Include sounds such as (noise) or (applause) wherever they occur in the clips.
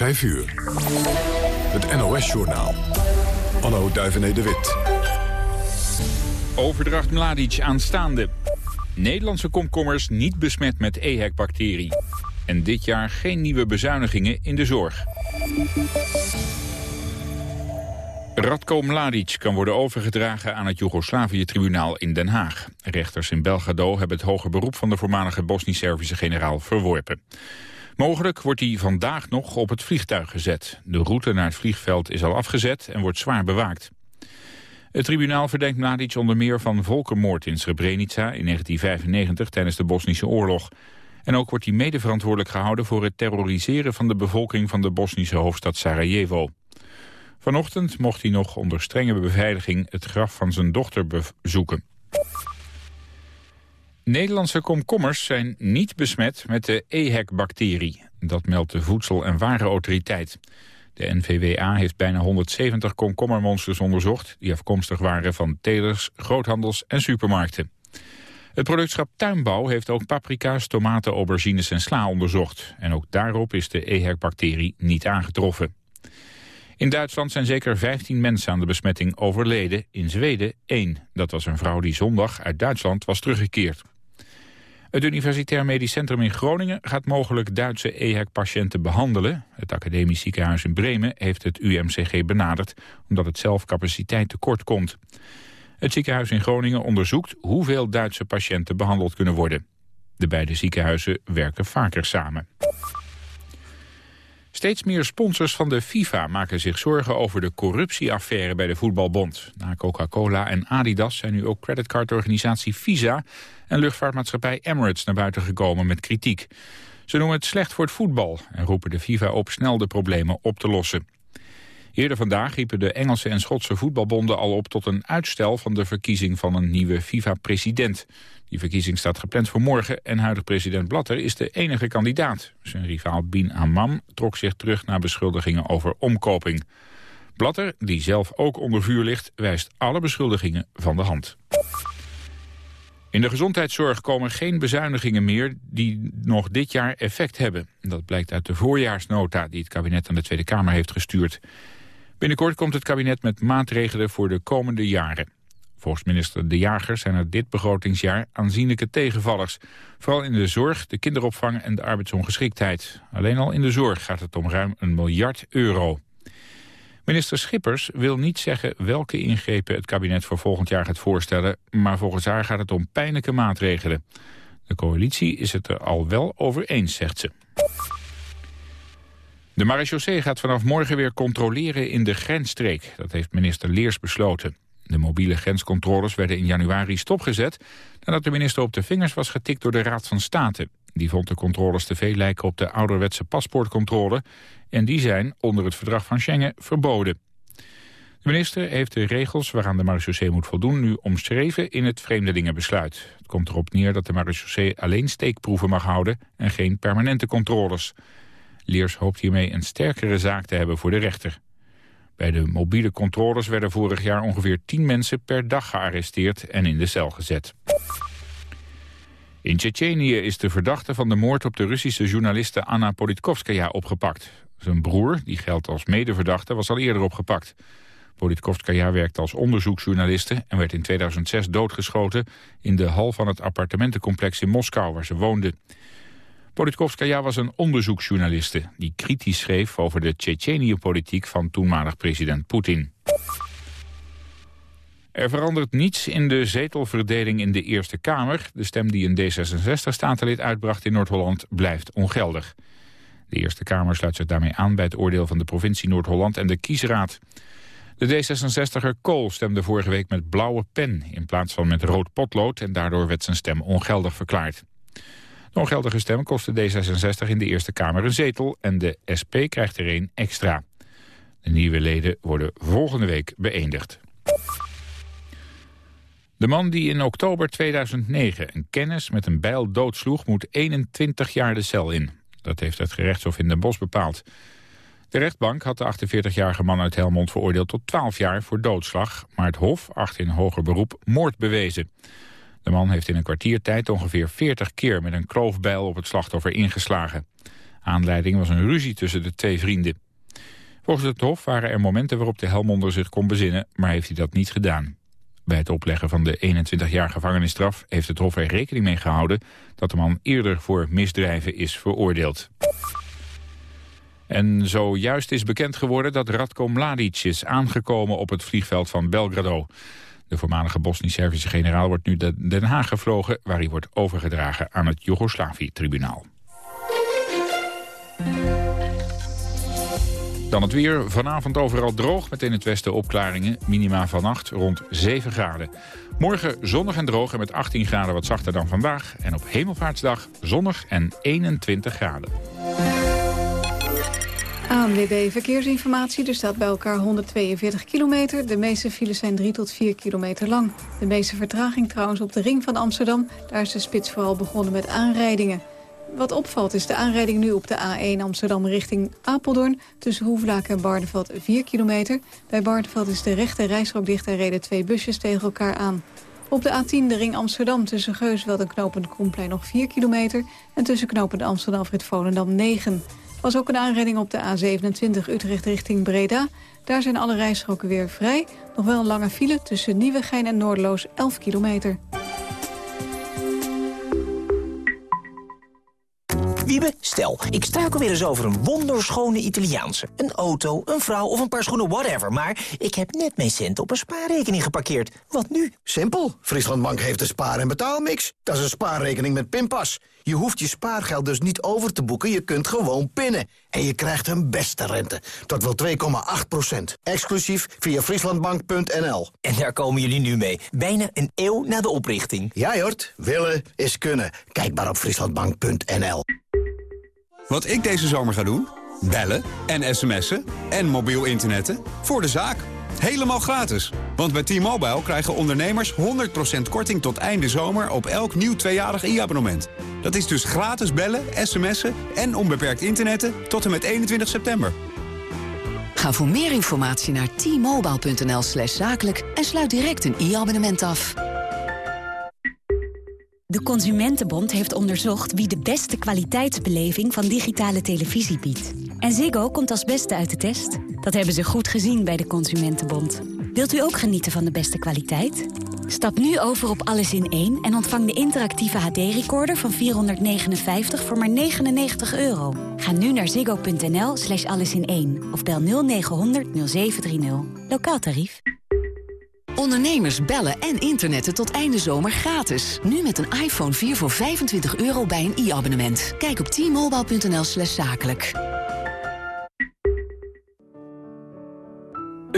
5 uur. Het NOS-journaal. Anno Duivené de Wit. Overdracht Mladic aanstaande. Nederlandse komkommers niet besmet met EHEC-bacterie. En dit jaar geen nieuwe bezuinigingen in de zorg. Radko Mladic kan worden overgedragen aan het Joegoslavië-tribunaal in Den Haag. Rechters in Belgrado hebben het hoger beroep van de voormalige Bosnisch-Servische generaal verworpen. Mogelijk wordt hij vandaag nog op het vliegtuig gezet. De route naar het vliegveld is al afgezet en wordt zwaar bewaakt. Het tribunaal verdenkt Mladic onder meer van volkenmoord in Srebrenica in 1995 tijdens de Bosnische oorlog. En ook wordt hij mede verantwoordelijk gehouden voor het terroriseren van de bevolking van de Bosnische hoofdstad Sarajevo. Vanochtend mocht hij nog onder strenge beveiliging het graf van zijn dochter bezoeken. Nederlandse komkommers zijn niet besmet met de EHEC-bacterie. Dat meldt de Voedsel- en Warenautoriteit. De NVWA heeft bijna 170 komkommermonsters onderzocht... die afkomstig waren van telers, groothandels en supermarkten. Het productschap Tuinbouw heeft ook paprika's, tomaten, aubergines en sla onderzocht. En ook daarop is de EHEC-bacterie niet aangetroffen. In Duitsland zijn zeker 15 mensen aan de besmetting overleden. In Zweden één. Dat was een vrouw die zondag uit Duitsland was teruggekeerd. Het Universitair Medisch Centrum in Groningen gaat mogelijk Duitse EHEC-patiënten behandelen. Het academisch ziekenhuis in Bremen heeft het UMCG benaderd... omdat het zelf capaciteit tekort komt. Het ziekenhuis in Groningen onderzoekt hoeveel Duitse patiënten behandeld kunnen worden. De beide ziekenhuizen werken vaker samen. Steeds meer sponsors van de FIFA maken zich zorgen over de corruptieaffaire bij de voetbalbond. Na Coca-Cola en Adidas zijn nu ook creditcardorganisatie Visa en luchtvaartmaatschappij Emirates naar buiten gekomen met kritiek. Ze noemen het slecht voor het voetbal en roepen de FIFA op snel de problemen op te lossen. Eerder vandaag riepen de Engelse en Schotse voetbalbonden al op tot een uitstel van de verkiezing van een nieuwe FIFA-president. Die verkiezing staat gepland voor morgen en huidig president Blatter is de enige kandidaat. Zijn rivaal Bin Hammam trok zich terug naar beschuldigingen over omkoping. Blatter, die zelf ook onder vuur ligt, wijst alle beschuldigingen van de hand. In de gezondheidszorg komen geen bezuinigingen meer die nog dit jaar effect hebben. Dat blijkt uit de voorjaarsnota die het kabinet aan de Tweede Kamer heeft gestuurd. Binnenkort komt het kabinet met maatregelen voor de komende jaren. Volgens minister De Jager zijn er dit begrotingsjaar aanzienlijke tegenvallers. Vooral in de zorg, de kinderopvang en de arbeidsongeschiktheid. Alleen al in de zorg gaat het om ruim een miljard euro. Minister Schippers wil niet zeggen welke ingrepen het kabinet voor volgend jaar gaat voorstellen, maar volgens haar gaat het om pijnlijke maatregelen. De coalitie is het er al wel over eens, zegt ze. De marechaussee gaat vanaf morgen weer controleren in de grensstreek. Dat heeft minister Leers besloten. De mobiele grenscontroles werden in januari stopgezet... nadat de minister op de vingers was getikt door de Raad van State. Die vond de controles te veel lijken op de ouderwetse paspoortcontrole... en die zijn onder het verdrag van Schengen verboden. De minister heeft de regels waaraan de marechaussee moet voldoen... nu omschreven in het vreemdelingenbesluit. Het komt erop neer dat de marechaussee alleen steekproeven mag houden... en geen permanente controles. Leers hoopt hiermee een sterkere zaak te hebben voor de rechter. Bij de mobiele controles werden vorig jaar ongeveer 10 mensen per dag gearresteerd en in de cel gezet. In Tsjetsjenië is de verdachte van de moord op de Russische journaliste Anna Politkovskaya opgepakt. Zijn broer, die geldt als medeverdachte, was al eerder opgepakt. Politkovskaya werkte als onderzoeksjournaliste en werd in 2006 doodgeschoten in de hal van het appartementencomplex in Moskou waar ze woonde. Politkovskaya was een onderzoeksjournaliste die kritisch schreef over de Tsjetsjenië-politiek van toenmalig president Poetin. Er verandert niets in de zetelverdeling in de Eerste Kamer. De stem die een D66-statenlid uitbracht in Noord-Holland blijft ongeldig. De Eerste Kamer sluit zich daarmee aan bij het oordeel van de provincie Noord-Holland en de kiesraad. De D66er Kool stemde vorige week met blauwe pen in plaats van met rood potlood... en daardoor werd zijn stem ongeldig verklaard. De ongeldige stem kostte D66 in de Eerste Kamer een zetel en de SP krijgt er een extra. De nieuwe leden worden volgende week beëindigd. De man die in oktober 2009 een kennis met een bijl doodsloeg... moet 21 jaar de cel in. Dat heeft het gerechtshof in Den Bosch bepaald. De rechtbank had de 48-jarige man uit Helmond veroordeeld tot 12 jaar voor doodslag... maar het hof acht in hoger beroep moord bewezen. De man heeft in een kwartiertijd ongeveer 40 keer met een kloofbijl op het slachtoffer ingeslagen. Aanleiding was een ruzie tussen de twee vrienden. Volgens het Hof waren er momenten waarop de Helmonder zich kon bezinnen, maar heeft hij dat niet gedaan. Bij het opleggen van de 21 jaar gevangenisstraf heeft het Hof er rekening mee gehouden dat de man eerder voor misdrijven is veroordeeld. En zojuist is bekend geworden dat Radko Mladic is aangekomen op het vliegveld van Belgrado. De voormalige Bosnisch-Servische generaal wordt nu naar Den Haag gevlogen... waar hij wordt overgedragen aan het Joegoslavië-tribunaal. Dan het weer. Vanavond overal droog met in het westen opklaringen. Minima vannacht rond 7 graden. Morgen zonnig en droog en met 18 graden wat zachter dan vandaag. En op Hemelvaartsdag zonnig en 21 graden. ANWB Verkeersinformatie. Er staat bij elkaar 142 kilometer. De meeste files zijn 3 tot 4 kilometer lang. De meeste vertraging trouwens op de ring van Amsterdam. Daar is de spits vooral begonnen met aanrijdingen. Wat opvalt is de aanrijding nu op de A1 Amsterdam richting Apeldoorn... tussen Hoevelaak en Barneveld 4 kilometer. Bij Barneveld is de rechte rijstrook dicht en reden twee busjes tegen elkaar aan. Op de A10 de ring Amsterdam tussen Geusveld en Knopend Kromplein nog 4 kilometer... en tussen Knopend Amsterdam Frit Volendam 9 was ook een aanrijding op de A27 Utrecht richting Breda. Daar zijn alle rijstroken weer vrij. Nog wel een lange file tussen Nieuwegein en Noordeloos 11 kilometer. Wiebe, stel, ik struikel weer eens over een wonderschone Italiaanse. Een auto, een vrouw of een paar schoenen, whatever. Maar ik heb net mijn cent op een spaarrekening geparkeerd. Wat nu? Simpel. Frieslandbank heeft een spaar- en betaalmix. Dat is een spaarrekening met pinpas. Je hoeft je spaargeld dus niet over te boeken, je kunt gewoon pinnen. En je krijgt een beste rente, tot wel 2,8 procent. Exclusief via frieslandbank.nl. En daar komen jullie nu mee, bijna een eeuw na de oprichting. Ja, Jort, willen is kunnen. Kijk maar op frieslandbank.nl. Wat ik deze zomer ga doen? Bellen en sms'en en mobiel internetten voor de zaak. Helemaal gratis. Want bij T-Mobile krijgen ondernemers 100% korting tot einde zomer op elk nieuw tweejarig e-abonnement. Dat is dus gratis bellen, sms'en en onbeperkt internetten tot en met 21 september. Ga voor meer informatie naar t-mobile.nl slash zakelijk en sluit direct een e-abonnement af. De Consumentenbond heeft onderzocht wie de beste kwaliteitsbeleving van digitale televisie biedt. En Ziggo komt als beste uit de test. Dat hebben ze goed gezien bij de Consumentenbond. Wilt u ook genieten van de beste kwaliteit? Stap nu over op Alles in 1 en ontvang de interactieve HD-recorder van 459 voor maar 99 euro. Ga nu naar ziggo.nl slash allesin1 of bel 0900 0730. Lokaal tarief. Ondernemers bellen en internetten tot einde zomer gratis. Nu met een iPhone 4 voor 25 euro bij een e-abonnement. Kijk op t-mobile.nl zakelijk.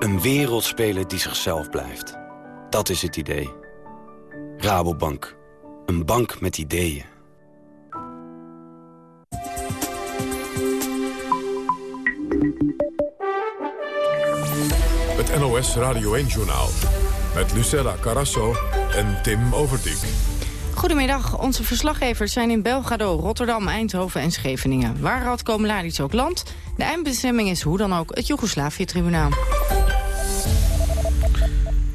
Een wereldspeler die zichzelf blijft. Dat is het idee. Rabobank. Een bank met ideeën. Het NOS Radio 1-journaal. Met Lucella Carasso en Tim Overdijk. Goedemiddag, onze verslaggevers zijn in Belgrado, Rotterdam, Eindhoven en Scheveningen. Waar Radko Mladic ook landt, de eindbestemming is hoe dan ook het Joegoslavië-tribunaal.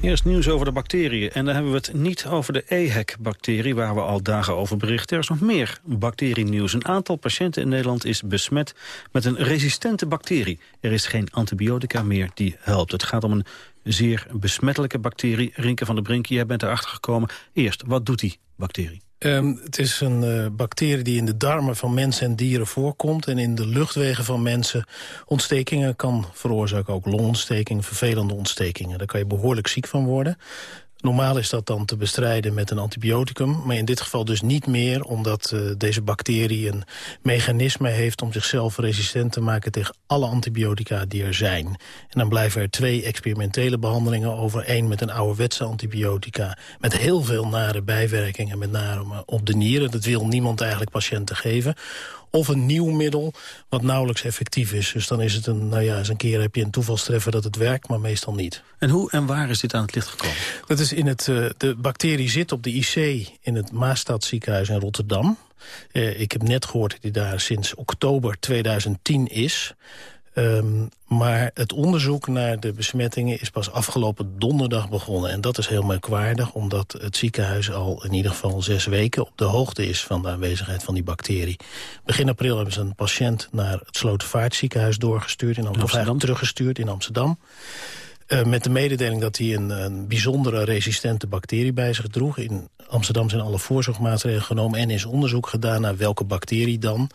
Eerst nieuws over de bacteriën. En dan hebben we het niet over de EHEC-bacterie... waar we al dagen over berichten. Er is nog meer bacterienieuws. Een aantal patiënten in Nederland is besmet met een resistente bacterie. Er is geen antibiotica meer die helpt. Het gaat om een zeer besmettelijke bacterie. Rinke van der Brink, jij bent erachter gekomen. Eerst, wat doet die bacterie? Um, het is een uh, bacterie die in de darmen van mensen en dieren voorkomt... en in de luchtwegen van mensen ontstekingen kan veroorzaken. Ook longontstekingen, vervelende ontstekingen. Daar kan je behoorlijk ziek van worden. Normaal is dat dan te bestrijden met een antibioticum. Maar in dit geval dus niet meer, omdat uh, deze bacterie een mechanisme heeft... om zichzelf resistent te maken tegen alle antibiotica die er zijn. En dan blijven er twee experimentele behandelingen over. één met een ouderwetse antibiotica. Met heel veel nare bijwerkingen, met name op de nieren. Dat wil niemand eigenlijk patiënten geven Of een nieuw middel wat nauwelijks effectief is. Dus dan is het een, nou ja, eens een keer heb je een toevalstreffer dat het werkt, maar meestal niet. En hoe en waar is dit aan het licht gekomen? Dat is in het, uh, de bacterie zit op de IC in het Maastadziekenhuis in Rotterdam. Uh, ik heb net gehoord dat hij daar sinds oktober 2010 is. Um, maar het onderzoek naar de besmettingen is pas afgelopen donderdag begonnen. En dat is heel merkwaardig, omdat het ziekenhuis al in ieder geval zes weken op de hoogte is van de aanwezigheid van die bacterie. Begin april hebben ze een patiënt naar het Slotervaartziekenhuis doorgestuurd, in Amsterdam, teruggestuurd in Amsterdam. Uh, met de mededeling dat hij een, een, bijzondere resistente bacterie bij zich droeg. In Amsterdam zijn alle voorzorgmaatregelen genomen en is onderzoek gedaan naar welke bacterie dan.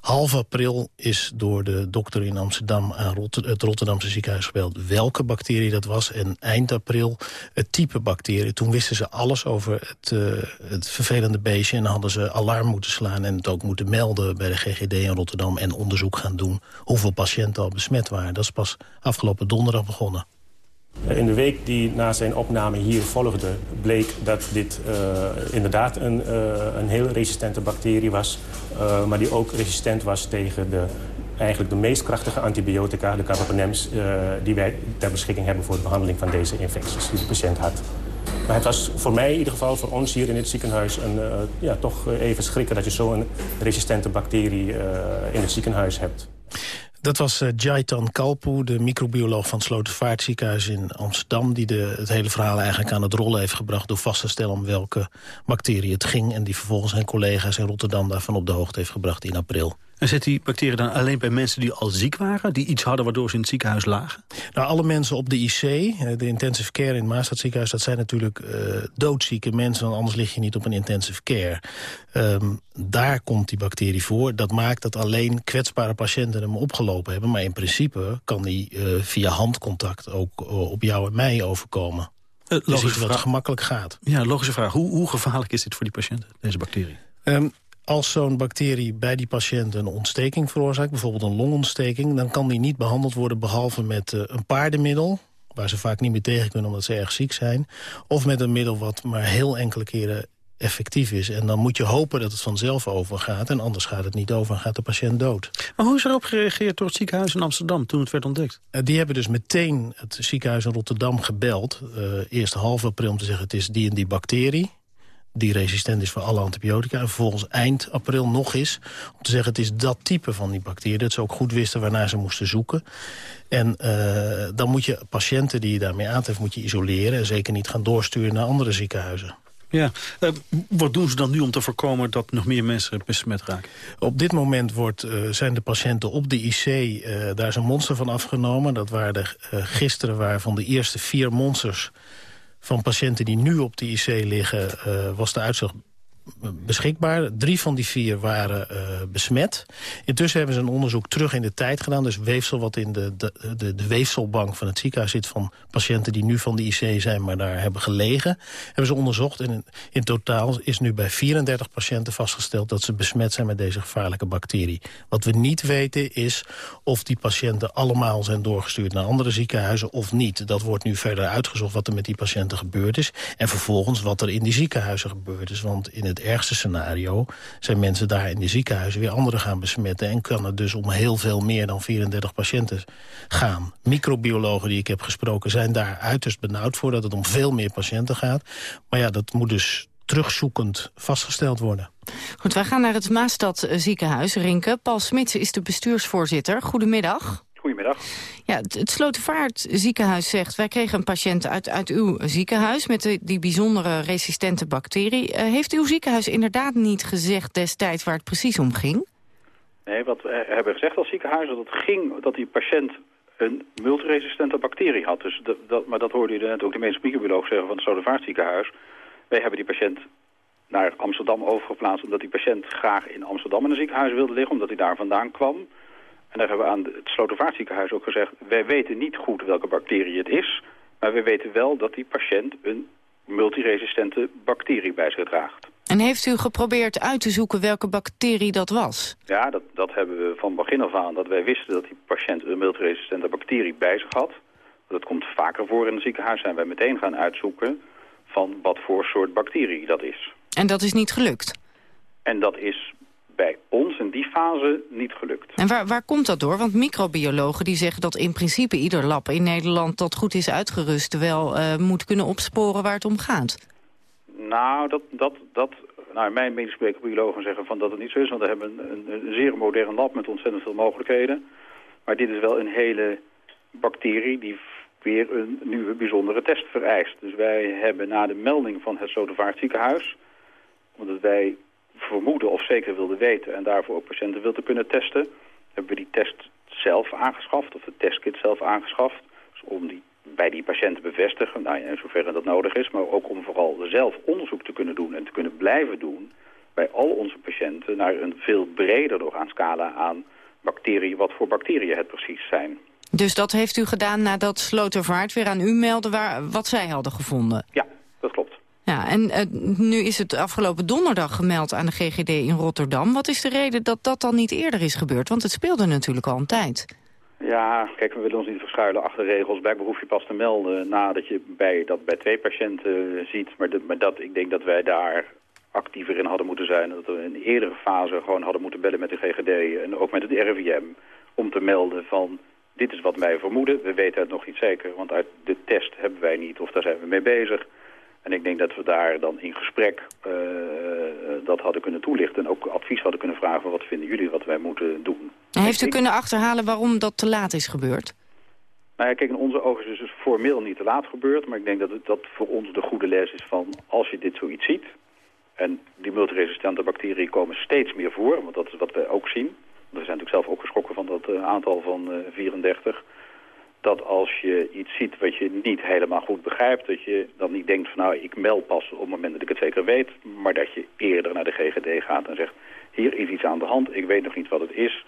Half april is door de dokter in Amsterdam aan het Rotterdamse ziekenhuis gebeld welke bacterie dat was. En eind april het type bacterie. Toen wisten ze alles over het, uh, het vervelende beestje en hadden ze alarm moeten slaan en het ook moeten melden bij de GGD in Rotterdam en onderzoek gaan doen hoeveel patiënten al besmet waren. Dat is pas afgelopen donderdag begonnen. In de week die na zijn opname hier volgde... bleek dat dit uh, inderdaad een, uh, een heel resistente bacterie was... Maar die ook resistent was tegen de, eigenlijk de meest krachtige antibiotica... de carbapenems, die wij ter beschikking hebben... voor de behandeling van deze infecties die de patiënt had. Maar het was voor mij in ieder geval, voor ons hier in het ziekenhuis... Een, ja, toch even schrikken dat je zo'n resistente bacterie in het ziekenhuis hebt. Dat was uh, Jaitan Kalpoe, de microbioloog van het Slotervaartziekenhuis in Amsterdam... die de, het hele verhaal eigenlijk aan het rollen heeft gebracht... door vast te stellen om welke bacterie het ging... en die vervolgens zijn collega's in Rotterdam daarvan op de hoogte heeft gebracht in april. En zit die bacterie dan alleen bij mensen die al ziek waren? Die iets hadden waardoor ze in het ziekenhuis lagen? Nou, alle mensen op de IC, eh, de intensive care in het Maastadziekenhuis... dat zijn natuurlijk uh, doodzieke mensen, want anders lig je niet op een intensive care. Um, daar komt die bacterie voor. Dat maakt dat alleen kwetsbare patiënten hem opgelopen hebben. Maar in principe kan die uh, via handcontact ook op jou en mij overkomen. Uh, dus wat gemakkelijk gaat. Ja, logische vraag. Hoe, hoe gevaarlijk is dit voor die patiënten, deze bacterie? Um, als zo'n bacterie bij die patiënt een ontsteking veroorzaakt... bijvoorbeeld een longontsteking... dan kan die niet behandeld worden behalve met uh, een paardenmiddel... waar ze vaak niet meer tegen kunnen omdat ze erg ziek zijn... of met een middel wat maar heel enkele keren effectief is. En dan moet je hopen dat het vanzelf overgaat... en anders gaat het niet over en gaat de patiënt dood. Maar hoe is erop gereageerd door het ziekenhuis in Amsterdam... toen het werd ontdekt? Uh, die hebben dus meteen het ziekenhuis in Rotterdam gebeld. Uh, eerst half april om te zeggen het is die en die bacterie die resistent is voor alle antibiotica. En vervolgens eind april nog eens om te zeggen... het is dat type van die bacterie. Dat ze ook goed wisten waarnaar ze moesten zoeken. En uh, dan moet je patiënten die je daarmee aantreft moet je isoleren... en zeker niet gaan doorsturen naar andere ziekenhuizen. Ja, uh, wat doen ze dan nu om te voorkomen dat nog meer mensen besmet raken? Op dit moment wordt, uh, zijn de patiënten op de IC, daar is een monster van afgenomen. Dat waren er gisteren waren van de eerste vier monsters van patiënten die nu op de IC liggen... Uh, was de uitslag beschikbaar. Drie van die vier waren uh, besmet. Intussen hebben ze een onderzoek terug in de tijd gedaan. Dus weefsel wat in de, de, de, de, weefselbank van het ziekenhuis zit... van patiënten die nu van de IC zijn, maar daar hebben gelegen. Hebben ze onderzocht. En in, in totaal is nu bij 34 patiënten vastgesteld... dat ze besmet zijn met deze gevaarlijke bacterie. Wat we niet weten is of die patiënten allemaal zijn doorgestuurd... naar andere ziekenhuizen of niet. Dat wordt nu verder uitgezocht wat er met die patiënten gebeurd is. En vervolgens wat er in die ziekenhuizen gebeurd is. Want in het het ergste scenario zijn mensen daar in de ziekenhuizen weer anderen gaan besmetten. En kan het dus om heel veel meer dan 34 patiënten gaan. Microbiologen die ik heb gesproken zijn daar uiterst benauwd voor dat het om veel meer patiënten gaat. Maar ja, dat moet dus terugzoekend vastgesteld worden. Goed, wij gaan naar het Maastad ziekenhuis, Rinke. Paul Smits is de bestuursvoorzitter. Goedemiddag. Goedemiddag. Ja, het Slotervaart ziekenhuis zegt... wij kregen een patiënt uit, uit uw ziekenhuis... met de, die bijzondere resistente bacterie. Uh, heeft uw ziekenhuis inderdaad niet gezegd destijds waar het precies om ging? Nee, wat we hebben gezegd als ziekenhuis... dat het ging dat die patiënt een multiresistente bacterie had. Dus dat, maar dat hoorde u net ook de meeste microbioloog zeggen van het Slotervaartziekenhuis. Wij hebben die patiënt naar Amsterdam overgeplaatst... omdat die patiënt graag in Amsterdam in een ziekenhuis wilde liggen... omdat hij daar vandaan kwam... En daar hebben we aan het Slotervaartziekenhuis ook gezegd... wij weten niet goed welke bacterie het is... maar we weten wel dat die patiënt een multiresistente bacterie bij zich draagt. En heeft u geprobeerd uit te zoeken welke bacterie dat was? Ja, dat, dat hebben we van begin af aan. Dat wij wisten dat die patiënt een multiresistente bacterie bij zich had. Dat komt vaker voor in het ziekenhuis. Zijn wij meteen gaan uitzoeken van wat voor soort bacterie dat is. En dat is niet gelukt? En dat is bij ons in die fase niet gelukt. En waar, waar komt dat door? Want microbiologen die zeggen dat in principe ieder lab in Nederland dat goed is uitgerust wel uh, moet kunnen opsporen waar het om gaat. Nou, dat, dat, dat, nou mijn medische biologen zeggen van dat het niet zo is, want we hebben een, een, een zeer modern lab met ontzettend veel mogelijkheden. Maar dit is wel een hele bacterie die weer een nieuwe bijzondere test vereist. Dus wij hebben na de melding van het Sodevaart omdat wij vermoeden of zeker wilden weten en daarvoor ook patiënten wilden kunnen testen, hebben we die test zelf aangeschaft, of de testkit zelf aangeschaft, dus om die bij die patiënten bevestigen, nou ja, in zoverre dat nodig is, maar ook om vooral zelf onderzoek te kunnen doen en te kunnen blijven doen bij al onze patiënten naar een veel breder scala aan bacteriën, wat voor bacteriën het precies zijn. Dus dat heeft u gedaan nadat Slotervaart weer aan u meldde waar, wat zij hadden gevonden? Ja, dat klopt. Ja, en uh, nu is het afgelopen donderdag gemeld aan de GGD in Rotterdam. Wat is de reden dat dat dan niet eerder is gebeurd? Want het speelde natuurlijk al een tijd. Ja, kijk, we willen ons niet verschuilen achter regels. Blijkbaar hoef je pas te melden nadat je bij, dat bij twee patiënten ziet. Maar, de, maar dat, ik denk dat wij daar actiever in hadden moeten zijn. Dat we in een eerdere fase gewoon hadden moeten bellen met de GGD en ook met het RIVM. Om te melden van dit is wat wij vermoeden. We weten het nog niet zeker, want uit de test hebben wij niet of daar zijn we mee bezig. En ik denk dat we daar dan in gesprek uh, dat hadden kunnen toelichten... en ook advies hadden kunnen vragen van wat vinden jullie wat wij moeten doen. heeft u kunnen achterhalen waarom dat te laat is gebeurd? Nou ja, kijk, in onze ogen is het dus formeel niet te laat gebeurd... maar ik denk dat het, dat voor ons de goede les is van als je dit zoiets ziet... en die multiresistente bacteriën komen steeds meer voor, want dat is wat we ook zien... we zijn natuurlijk zelf ook geschrokken van dat uh, aantal van 34 dat als je iets ziet wat je niet helemaal goed begrijpt... dat je dan niet denkt van nou, ik meld pas op het moment dat ik het zeker weet... maar dat je eerder naar de GGD gaat en zegt... hier is iets aan de hand, ik weet nog niet wat het is...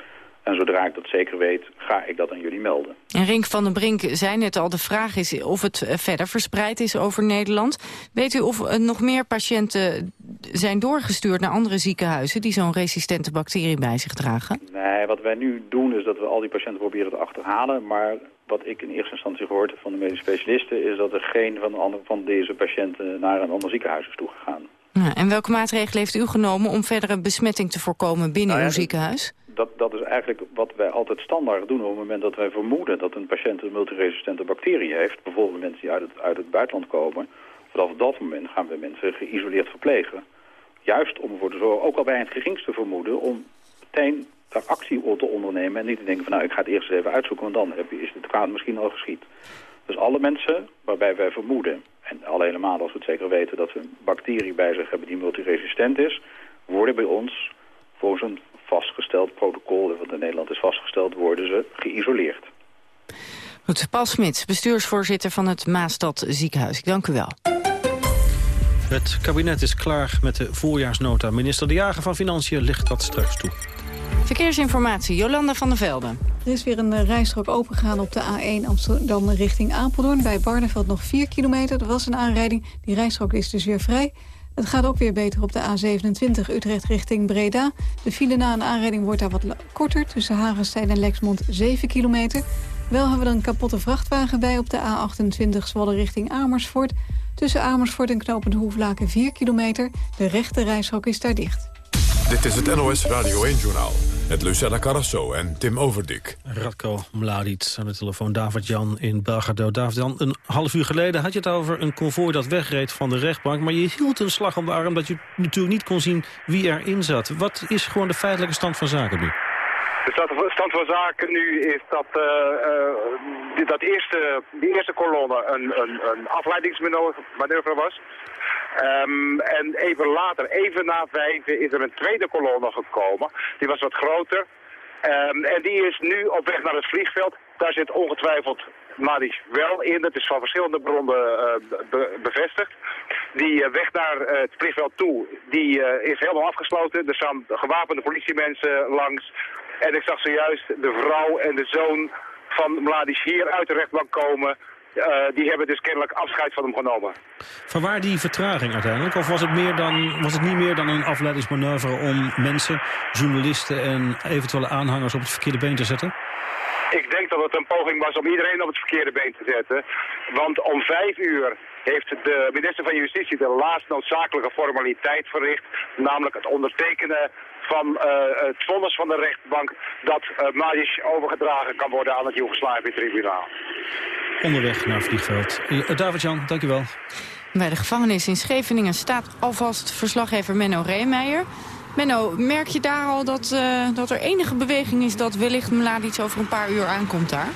En zodra ik dat zeker weet, ga ik dat aan jullie melden. En Rink van den Brink zei net al, de vraag is of het eh, verder verspreid is over Nederland. Weet u of er nog meer patiënten zijn doorgestuurd naar andere ziekenhuizen... die zo'n resistente bacterie bij zich dragen? Nee, wat wij nu doen is dat we al die patiënten proberen te achterhalen. Maar wat ik in eerste instantie gehoord heb van de medische specialisten... is dat er geen van, de andere, van deze patiënten naar een ander ziekenhuis is toegegaan. En welke maatregelen heeft u genomen om verdere besmetting te voorkomen binnen nou uw ziekenhuis? Dat, dat is eigenlijk wat wij altijd standaard doen op het moment dat wij vermoeden dat een patiënt een multiresistente bacterie heeft. Bijvoorbeeld mensen die uit het, uit het buitenland komen. Vanaf dat moment gaan we mensen geïsoleerd verplegen. Juist om ervoor te zorgen, ook al bij het geringste vermoeden, om meteen daar actie op te ondernemen. En niet te denken van nou ik ga het eerst even uitzoeken, want dan heb je, is het kwaad misschien al geschied. Dus alle mensen waarbij wij vermoeden, en al helemaal als we het zeker weten dat we een bacterie bij zich hebben die multiresistent is, worden bij ons voor zo'n vastgesteld protocol, wat in Nederland is vastgesteld, worden ze geïsoleerd. Goed, Paul Smits, bestuursvoorzitter van het Maastad ziekenhuis. Ik dank u wel. Het kabinet is klaar met de voorjaarsnota. Minister De Jager van Financiën ligt dat straks toe. Verkeersinformatie, Jolanda van der Velden. Er is weer een eh, rijstrook opengegaan op de A1 Amsterdam richting Apeldoorn. Bij Barneveld nog 4 kilometer. Er was een aanrijding. Die rijstrook is dus weer vrij. Het gaat ook weer beter op de A27 Utrecht richting Breda. De file na een aanrijding wordt daar wat korter. Tussen Hagenstein en Lexmond 7 kilometer. Wel hebben we er een kapotte vrachtwagen bij op de A28 Zwolle richting Amersfoort. Tussen Amersfoort en Knopend Hoeflaken 4 kilometer. De rechte reishok is daar dicht. Dit is het NOS Radio 1-journaal met Lucella Carrasso en Tim Overdik. Radko Mladic aan de telefoon David-Jan in Belgrado. David-Jan, een half uur geleden had je het over een konvooi dat wegreed van de rechtbank. Maar je hield een slag om de arm dat je natuurlijk niet kon zien wie erin zat. Wat is gewoon de feitelijke stand van zaken nu? De stand van zaken nu is dat, uh, dat eerste, die eerste kolonne een, een, een afleidingsmanoeuvre was. Um, en even later, even na vijf, is er een tweede kolonne gekomen. Die was wat groter. Um, en die is nu op weg naar het vliegveld. Daar zit ongetwijfeld Madic wel in. Dat is van verschillende bronnen uh, bevestigd. Die uh, weg naar uh, het vliegveld toe, die is helemaal afgesloten. Er staan gewapende politiemensen langs. En ik zag zojuist de vrouw en de zoon van Mladic hier uit de rechtbank komen. Uh, die hebben dus kennelijk afscheid van hem genomen. Van waar die vertraging uiteindelijk? Of was het, meer dan, was het niet meer dan een afleidingsmanoeuvre om mensen, journalisten en eventuele aanhangers op het verkeerde been te zetten? Ik denk dat het een poging was om iedereen op het verkeerde been te zetten. Want om vijf uur heeft de minister van Justitie de laatste noodzakelijke formaliteit verricht. Namelijk het ondertekenen van het vonnis van de rechtbank dat uh, Mladic overgedragen kan worden aan het Joegoslavië-tribunaal. Onderweg naar vliegveld. David-Jan, dankjewel. Bij de gevangenis in Scheveningen staat alvast verslaggever Menno Reemeijer. Menno, merk je daar al dat, uh, dat er enige beweging is dat wellicht Mladic over een paar uur aankomt daar?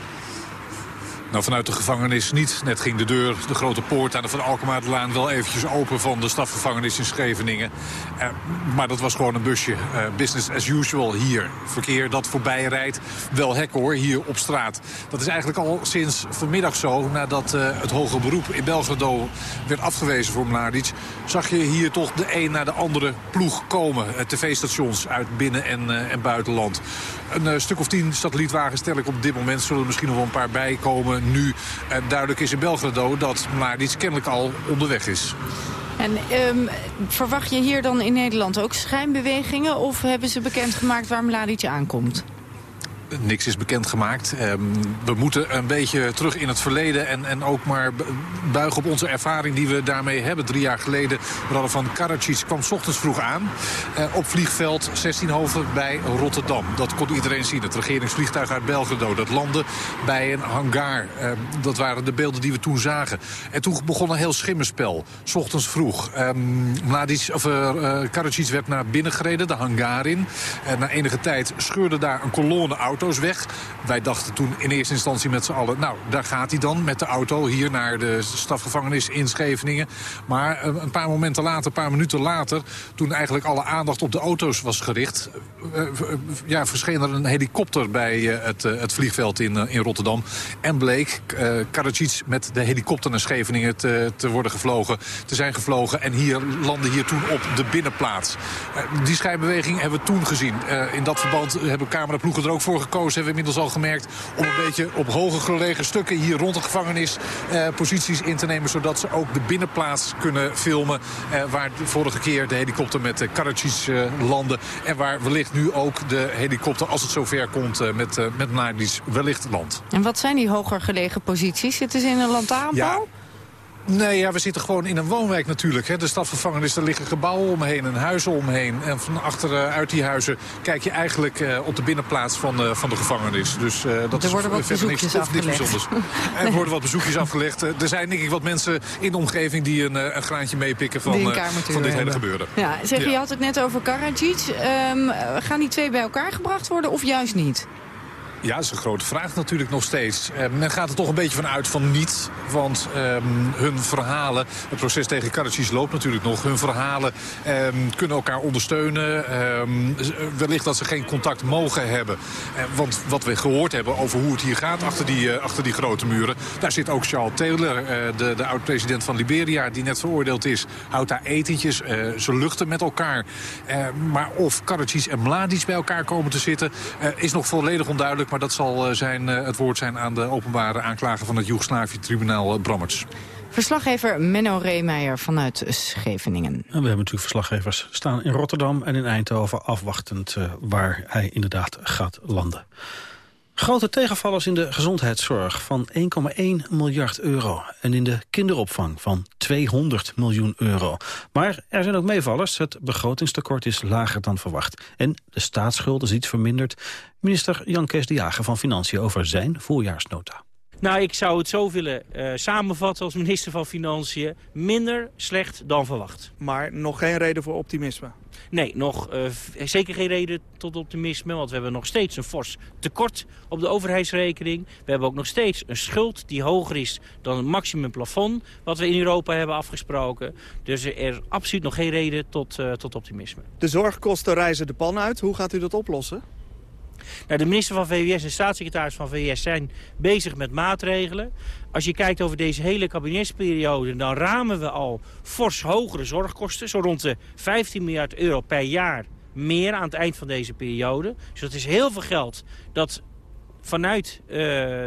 Nou, vanuit de gevangenis niet. Net ging de deur, de grote poort aan de Van Alkemaardelaan... wel eventjes open van de stafgevangenis in Scheveningen. Uh, maar dat was gewoon een busje. Uh, business as usual hier. Verkeer dat voorbij rijdt. Wel hek hoor, hier op straat. Dat is eigenlijk al sinds vanmiddag zo. Nadat uh, het hoge beroep in Belgrado werd afgewezen voor Mladic... zag je hier toch de een naar de andere ploeg komen. TV-stations uit binnen- en, en buitenland. Een stuk of tien satellietwagens stel ik op dit moment. Zullen misschien nog wel een paar bij komen nu eh, duidelijk is in Belgrado dat Mladic kennelijk al onderweg is. En um, verwacht je hier dan in Nederland ook schijnbewegingen... of hebben ze bekendgemaakt waar Mladic aankomt? Niks is bekendgemaakt. Um, we moeten een beetje terug in het verleden en, en ook maar buigen op onze ervaring die we daarmee hebben. Drie jaar geleden, hadden van Karadzic kwam ochtends vroeg aan uh, op vliegveld 16 Hoven bij Rotterdam. Dat kon iedereen zien. Het regeringsvliegtuig uit Belgrado. Dat landde bij een hangar. Uh, dat waren de beelden die we toen zagen. En toen begon een heel schimmerspel. Ochtends vroeg. Um, of, uh, Karadzic werd naar binnen gereden, de hangar in. En na enige tijd scheurde daar een kolonne auto weg. Wij dachten toen in eerste instantie met z'n allen... nou, daar gaat hij dan met de auto hier naar de stafgevangenis in Scheveningen. Maar eh, een paar momenten later, een paar minuten later... toen eigenlijk alle aandacht op de auto's was gericht... Uh, ja, verscheen er een helikopter bij het, het vliegveld in, in Rotterdam. En bleek uh, Karadzic met de helikopter naar Scheveningen te, te worden gevlogen. Te zijn gevlogen en hier landde hier toen op de binnenplaats. die schijnbeweging hebben we toen gezien. in dat verband hebben cameraploegen er ook voor gekozen, hebben we inmiddels al gemerkt... om een beetje op hoger gelegen stukken hier rond de gevangenis eh, posities in te nemen... zodat ze ook de binnenplaats kunnen filmen... Eh, waar de vorige keer de helikopter met de Karadzic eh, landde... en waar wellicht nu ook de helikopter, als het zover komt, eh, met, uh, met wellicht landt. En wat zijn die hoger gelegen posities? Zitten ze in een lantaarnbouw? Ja. Nee, ja, we zitten gewoon in een woonwijk natuurlijk. Hè. De stadgevangenis, er liggen gebouwen omheen en huizen omheen. En van achteruit die huizen kijk je eigenlijk uh, op de binnenplaats van, uh, van de gevangenis. Dus uh, dat er worden is wat bezoekjes niks, niks bijzonders. nee. Er (laughs) worden wat bezoekjes afgelegd. er zijn denk ik wat mensen in de omgeving die een, een graantje meepikken van, van dit hele gebeuren. Ja, zeg, je had het net over Karadzic. Um, gaan die twee bij elkaar gebracht worden of juist niet? Ja, dat is een grote vraag natuurlijk nog steeds. Uh, men gaat er toch een beetje van uit van niet. Want um, hun verhalen, het proces tegen Karadzic loopt natuurlijk nog. Hun verhalen um, kunnen elkaar ondersteunen. Um, wellicht dat ze geen contact mogen hebben. Uh, want wat we gehoord hebben over hoe het hier gaat achter die, uh, achter die grote muren... daar zit ook Charles Taylor, de, de oud-president van Liberia... die net veroordeeld is, houdt daar etentjes. ze luchten met elkaar. maar of Karadzic en Mladic bij elkaar komen te zitten... is nog volledig onduidelijk. Maar dat zal zijn, het woord zijn aan de openbare aanklager van het Joegoslavië-tribunaal Brammerts. Verslaggever Menno Reemeijer vanuit Scheveningen. En we hebben natuurlijk verslaggevers staan in Rotterdam en in Eindhoven... afwachtend uh, waar hij inderdaad gaat landen. Grote tegenvallers in de gezondheidszorg van 1,1 miljard euro. En in de kinderopvang van 200 miljoen euro. Maar er zijn ook meevallers. Het begrotingstekort is lager dan verwacht. En de staatsschuld is iets verminderd. Minister Jan Kees de Jager van Financiën over zijn voorjaarsnota. Nou, ik zou het zo willen uh, samenvatten als minister van Financiën. Minder slecht dan verwacht. Maar nog geen reden voor optimisme? Nee, nog uh, zeker geen reden tot optimisme. Want we hebben nog steeds een fors tekort op de overheidsrekening. We hebben ook nog steeds een schuld die hoger is dan het maximumplafond... wat we in Europa hebben afgesproken. Dus er is absoluut nog geen reden tot, uh, tot optimisme. De zorgkosten reizen de pan uit. Hoe gaat u dat oplossen? Nou, de minister van VWS en staatssecretaris van VWS zijn bezig met maatregelen. Als je kijkt over deze hele kabinetsperiode, dan ramen we al fors hogere zorgkosten. Zo rond de 15 miljard euro per jaar meer aan het eind van deze periode. Dus dat is heel veel geld dat vanuit uh,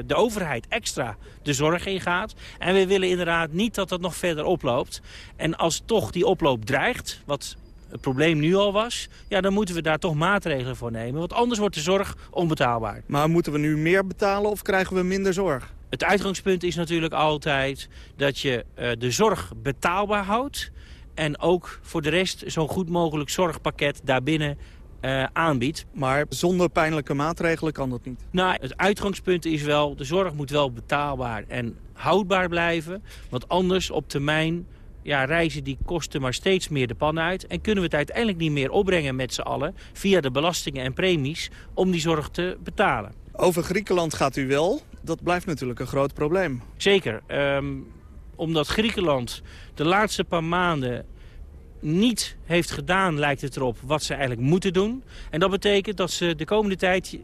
de overheid extra de zorg ingaat. En we willen inderdaad niet dat dat nog verder oploopt. En als toch die oploop dreigt, wat het probleem nu al was... ja, dan moeten we daar toch maatregelen voor nemen. Want anders wordt de zorg onbetaalbaar. Maar moeten we nu meer betalen of krijgen we minder zorg? Het uitgangspunt is natuurlijk altijd dat je uh, de zorg betaalbaar houdt... en ook voor de rest zo'n goed mogelijk zorgpakket daarbinnen uh, aanbiedt. Maar zonder pijnlijke maatregelen kan dat niet? Nou, het uitgangspunt is wel, de zorg moet wel betaalbaar en houdbaar blijven. Want anders op termijn ja, reizen die kosten maar steeds meer de pan uit. En kunnen we het uiteindelijk niet meer opbrengen met z'n allen... via de belastingen en premies om die zorg te betalen. Over Griekenland gaat u wel. Dat blijft natuurlijk een groot probleem. Zeker. Um, omdat Griekenland de laatste paar maanden niet heeft gedaan, lijkt het erop, wat ze eigenlijk moeten doen. En dat betekent dat ze de komende tijd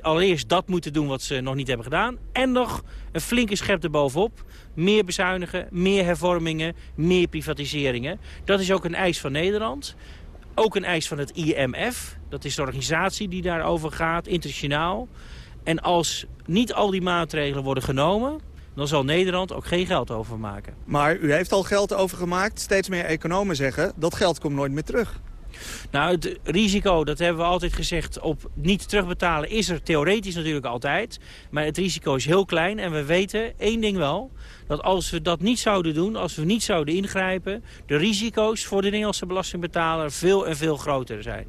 allereerst dat moeten doen wat ze nog niet hebben gedaan. En nog een flinke schep erbovenop. Meer bezuinigen, meer hervormingen, meer privatiseringen. Dat is ook een eis van Nederland. Ook een eis van het IMF. Dat is de organisatie die daarover gaat, internationaal. En als niet al die maatregelen worden genomen dan zal Nederland ook geen geld overmaken. Maar u heeft al geld overgemaakt. Steeds meer economen zeggen dat geld komt nooit meer terug. Nou, het risico, dat hebben we altijd gezegd, op niet terugbetalen is er theoretisch natuurlijk altijd. Maar het risico is heel klein en we weten één ding wel. Dat als we dat niet zouden doen, als we niet zouden ingrijpen... de risico's voor de Nederlandse belastingbetaler veel en veel groter zijn.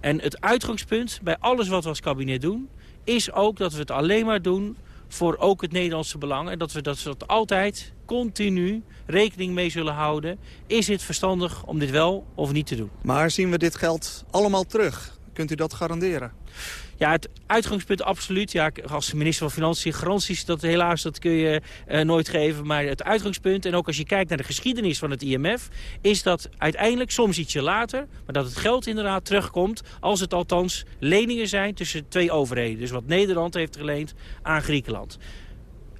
En het uitgangspunt bij alles wat we als kabinet doen... is ook dat we het alleen maar doen voor ook het Nederlandse belang. En dat we dat, altijd continu rekening mee zullen houden. Is het verstandig om dit wel of niet te doen? Maar zien we dit geld allemaal terug? Kunt u dat garanderen? Ja, het uitgangspunt absoluut. Ja, als minister van Financiën garanties, dat helaas dat kun je uh, nooit geven. Maar het uitgangspunt, en ook als je kijkt naar de geschiedenis van het IMF... is dat uiteindelijk, soms ietsje later... maar dat het geld inderdaad terugkomt... als het althans leningen zijn tussen twee overheden. Dus wat Nederland heeft geleend aan Griekenland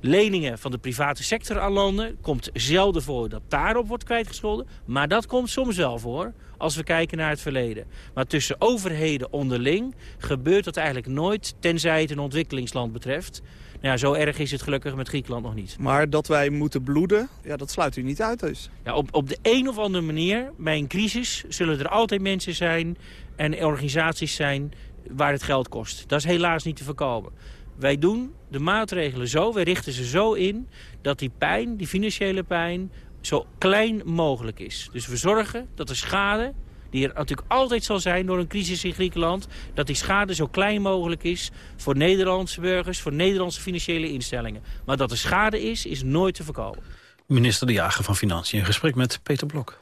leningen van de private sector aan landen... komt zelden voor dat daarop wordt kwijtgescholden. Maar dat komt soms wel voor als we kijken naar het verleden. Maar tussen overheden onderling gebeurt dat eigenlijk nooit... tenzij het een ontwikkelingsland betreft. Nou ja, zo erg is het gelukkig met Griekenland nog niet. Maar dat wij moeten bloeden, ja, dat sluit u niet uit dus. Ja, op, op de een of andere manier, bij een crisis... zullen er altijd mensen zijn en organisaties zijn waar het geld kost. Dat is helaas niet te voorkomen. Wij doen de maatregelen zo, wij richten ze zo in... dat die pijn, die financiële pijn, zo klein mogelijk is. Dus we zorgen dat de schade, die er natuurlijk altijd zal zijn door een crisis in Griekenland... dat die schade zo klein mogelijk is voor Nederlandse burgers, voor Nederlandse financiële instellingen. Maar dat er schade is, is nooit te voorkomen. Minister De Jager van Financiën in gesprek met Peter Blok.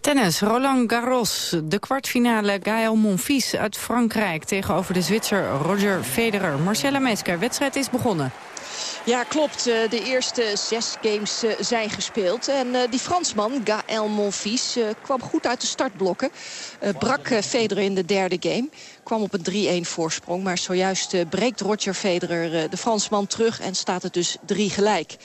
Tennis, Roland Garros, de kwartfinale Gaël Monfils uit Frankrijk... tegenover de Zwitser Roger Federer. Marcella Meesker, wedstrijd is begonnen. Ja, klopt. Eh, de eerste zes games eh, zijn gespeeld. En eh, die Fransman, Gaël Monfils, kwam goed uit de startblokken. Brak Federer in de derde game kwam op een 3-1 voorsprong. Maar zojuist uh, breekt Roger Federer uh, de Fransman terug en staat het dus 3 gelijk.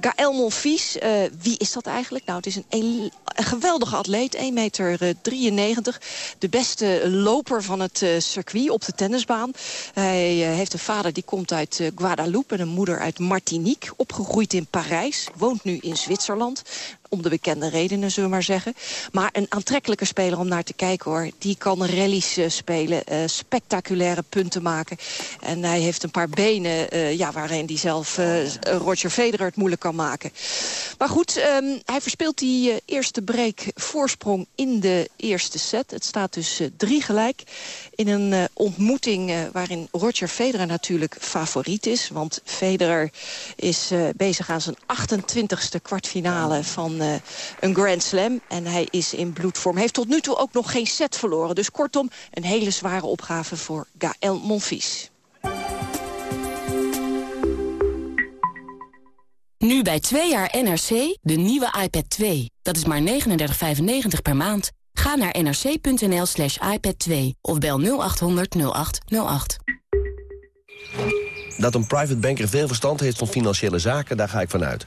Gaël Monfils, uh, wie is dat eigenlijk? Nou, het is een, geweldige atleet, 1 meter 93. De beste loper van het circuit op de tennisbaan. Hij heeft een vader die komt uit Guadeloupe en een moeder uit Martinique. Opgegroeid in Parijs, woont nu in Zwitserland. Om de bekende redenen, zullen we maar zeggen. Maar een aantrekkelijke speler om naar te kijken, hoor. Die kan rallies uh, spelen, uh, spectaculaire punten maken. En hij heeft een paar benen uh, ja, waarin hij zelf Roger Federer het moeilijk kan maken. Maar goed, um, hij verspeelt die eerste break voorsprong in de eerste set. Het staat dus drie gelijk in een ontmoeting waarin Roger Federer natuurlijk favoriet is. Want Federer is bezig aan zijn 28e kwartfinale van uh, een Grand Slam. En hij is in bloedvorm. Heeft tot nu toe ook nog geen set verloren. Dus kortom, een hele zware opgave voor Gaël Monfils. Nu bij twee jaar NRC, de nieuwe iPad 2. Dat is maar 39,95 per maand. Ga naar nrc.nl slash iPad 2 of bel 0800 0808. Dat een private banker veel verstand heeft van financiële zaken, daar ga ik vanuit.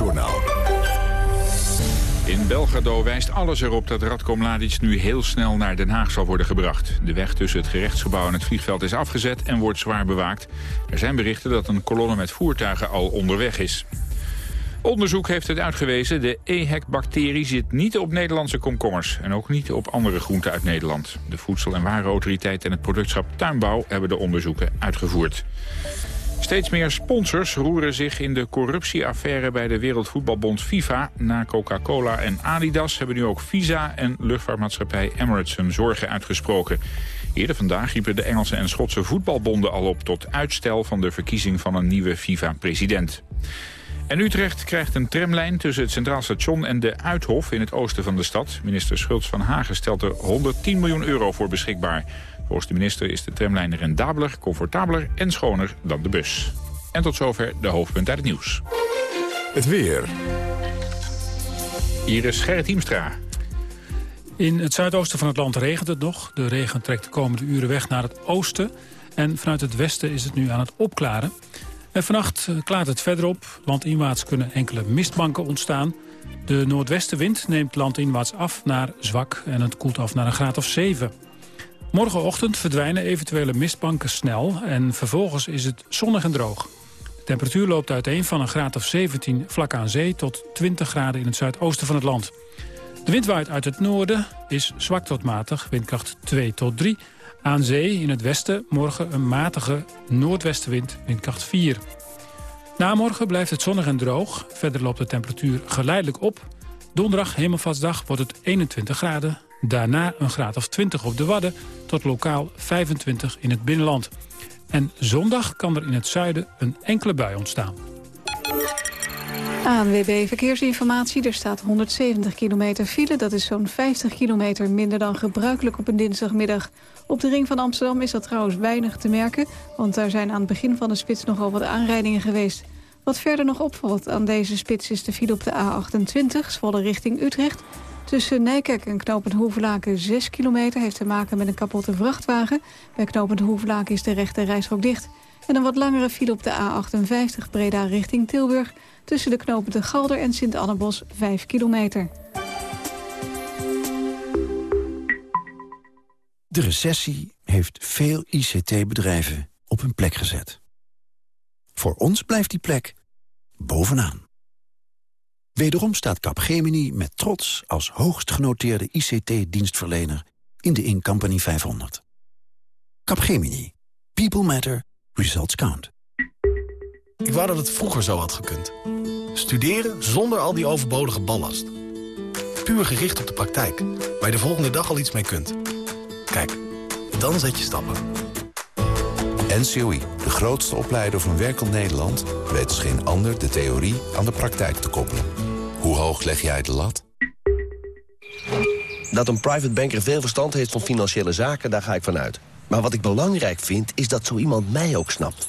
NOS-journaal. In Belgrado wijst alles erop dat Radko Mladic nu heel snel naar Den Haag zal worden gebracht. De weg tussen het gerechtsgebouw en het vliegveld is afgezet en wordt zwaar bewaakt. Er zijn berichten dat een kolonne met voertuigen al onderweg is. Onderzoek heeft het uitgewezen. De EHEC-bacterie zit niet op Nederlandse komkommers... en ook niet op andere groenten uit Nederland. De Voedsel- en Warenautoriteit en het productschap Tuinbouw... hebben de onderzoeken uitgevoerd. Steeds meer sponsors roeren zich in de corruptieaffaire bij de Wereldvoetbalbond FIFA. Na Coca-Cola en Adidas hebben nu ook Visa en luchtvaartmaatschappij Emirates hun zorgen uitgesproken. Eerder vandaag riepen de Engelse en Schotse voetbalbonden al op tot uitstel van de verkiezing van een nieuwe FIFA-president. En Utrecht krijgt een tramlijn tussen het Centraal Station en de Uithof in het oosten van de stad. Minister Schultz van Hagen stelt er 110 miljoen euro voor beschikbaar. Volgens de minister is de tramlijn rendabeler, comfortabeler en schoner dan de bus. En tot zover de hoofdpunt uit het nieuws. Het weer. Hier is Gerrit Hiemstra. In het zuidoosten van het land regent het nog. De regen trekt de komende uren weg naar het oosten. En vanuit het westen is het nu aan het opklaren. En vannacht eh, klaart het verder op. Landinwaarts kunnen enkele mistbanken ontstaan. De noordwestenwind neemt landinwaarts af naar zwak... en het koelt af naar een graad of 7. Morgenochtend verdwijnen eventuele mistbanken snel... en vervolgens is het zonnig en droog. De temperatuur loopt uiteen van een graad of 17 vlak aan zee... tot 20 graden in het zuidoosten van het land. De wind waait uit het noorden, is zwak tot matig, windkracht 2 tot 3... Aan zee in het westen morgen een matige noordwestenwind, windkracht 4. Na morgen blijft het zonnig en droog. Verder loopt de temperatuur geleidelijk op. Donderdag, hemelvatsdag, wordt het 21 graden. Daarna een graad of 20 op de Wadden, tot lokaal 25 in het binnenland. En zondag kan er in het zuiden een enkele bui ontstaan. ANWB Verkeersinformatie. Er staat 170 kilometer file. Dat is zo'n 50 kilometer minder dan gebruikelijk op een dinsdagmiddag. Op de ring van Amsterdam is dat trouwens weinig te merken... want daar zijn aan het begin van de spits nogal wat aanrijdingen geweest. Wat verder nog opvalt aan deze spits is de file op de A28... Zwolle richting Utrecht. Tussen Nijkerk en Knopend Hoevelaken 6 kilometer... heeft te maken met een kapotte vrachtwagen. Bij Knopend Hoevelaken is de rechte reisrook dicht... En een wat langere file op de A58 Breda richting Tilburg... tussen de knopen de Galder en Sint-Annebos 5 kilometer. De recessie heeft veel ICT-bedrijven op hun plek gezet. Voor ons blijft die plek bovenaan. Wederom staat Capgemini met trots als hoogst genoteerde ICT-dienstverlener in de Incompany 500. Capgemini. People matter. Results count. Ik wou dat het vroeger zo had gekund. Studeren zonder al die overbodige ballast. Puur gericht op de praktijk, waar je de volgende dag al iets mee kunt. Kijk, dan zet je stappen. NCOI, de grootste opleider van werkend Nederland... weet als geen ander de theorie aan de praktijk te koppelen. Hoe hoog leg jij de lat? Dat een private banker veel verstand heeft van financiële zaken, daar ga ik vanuit. Maar wat ik belangrijk vind, is dat zo iemand mij ook snapt.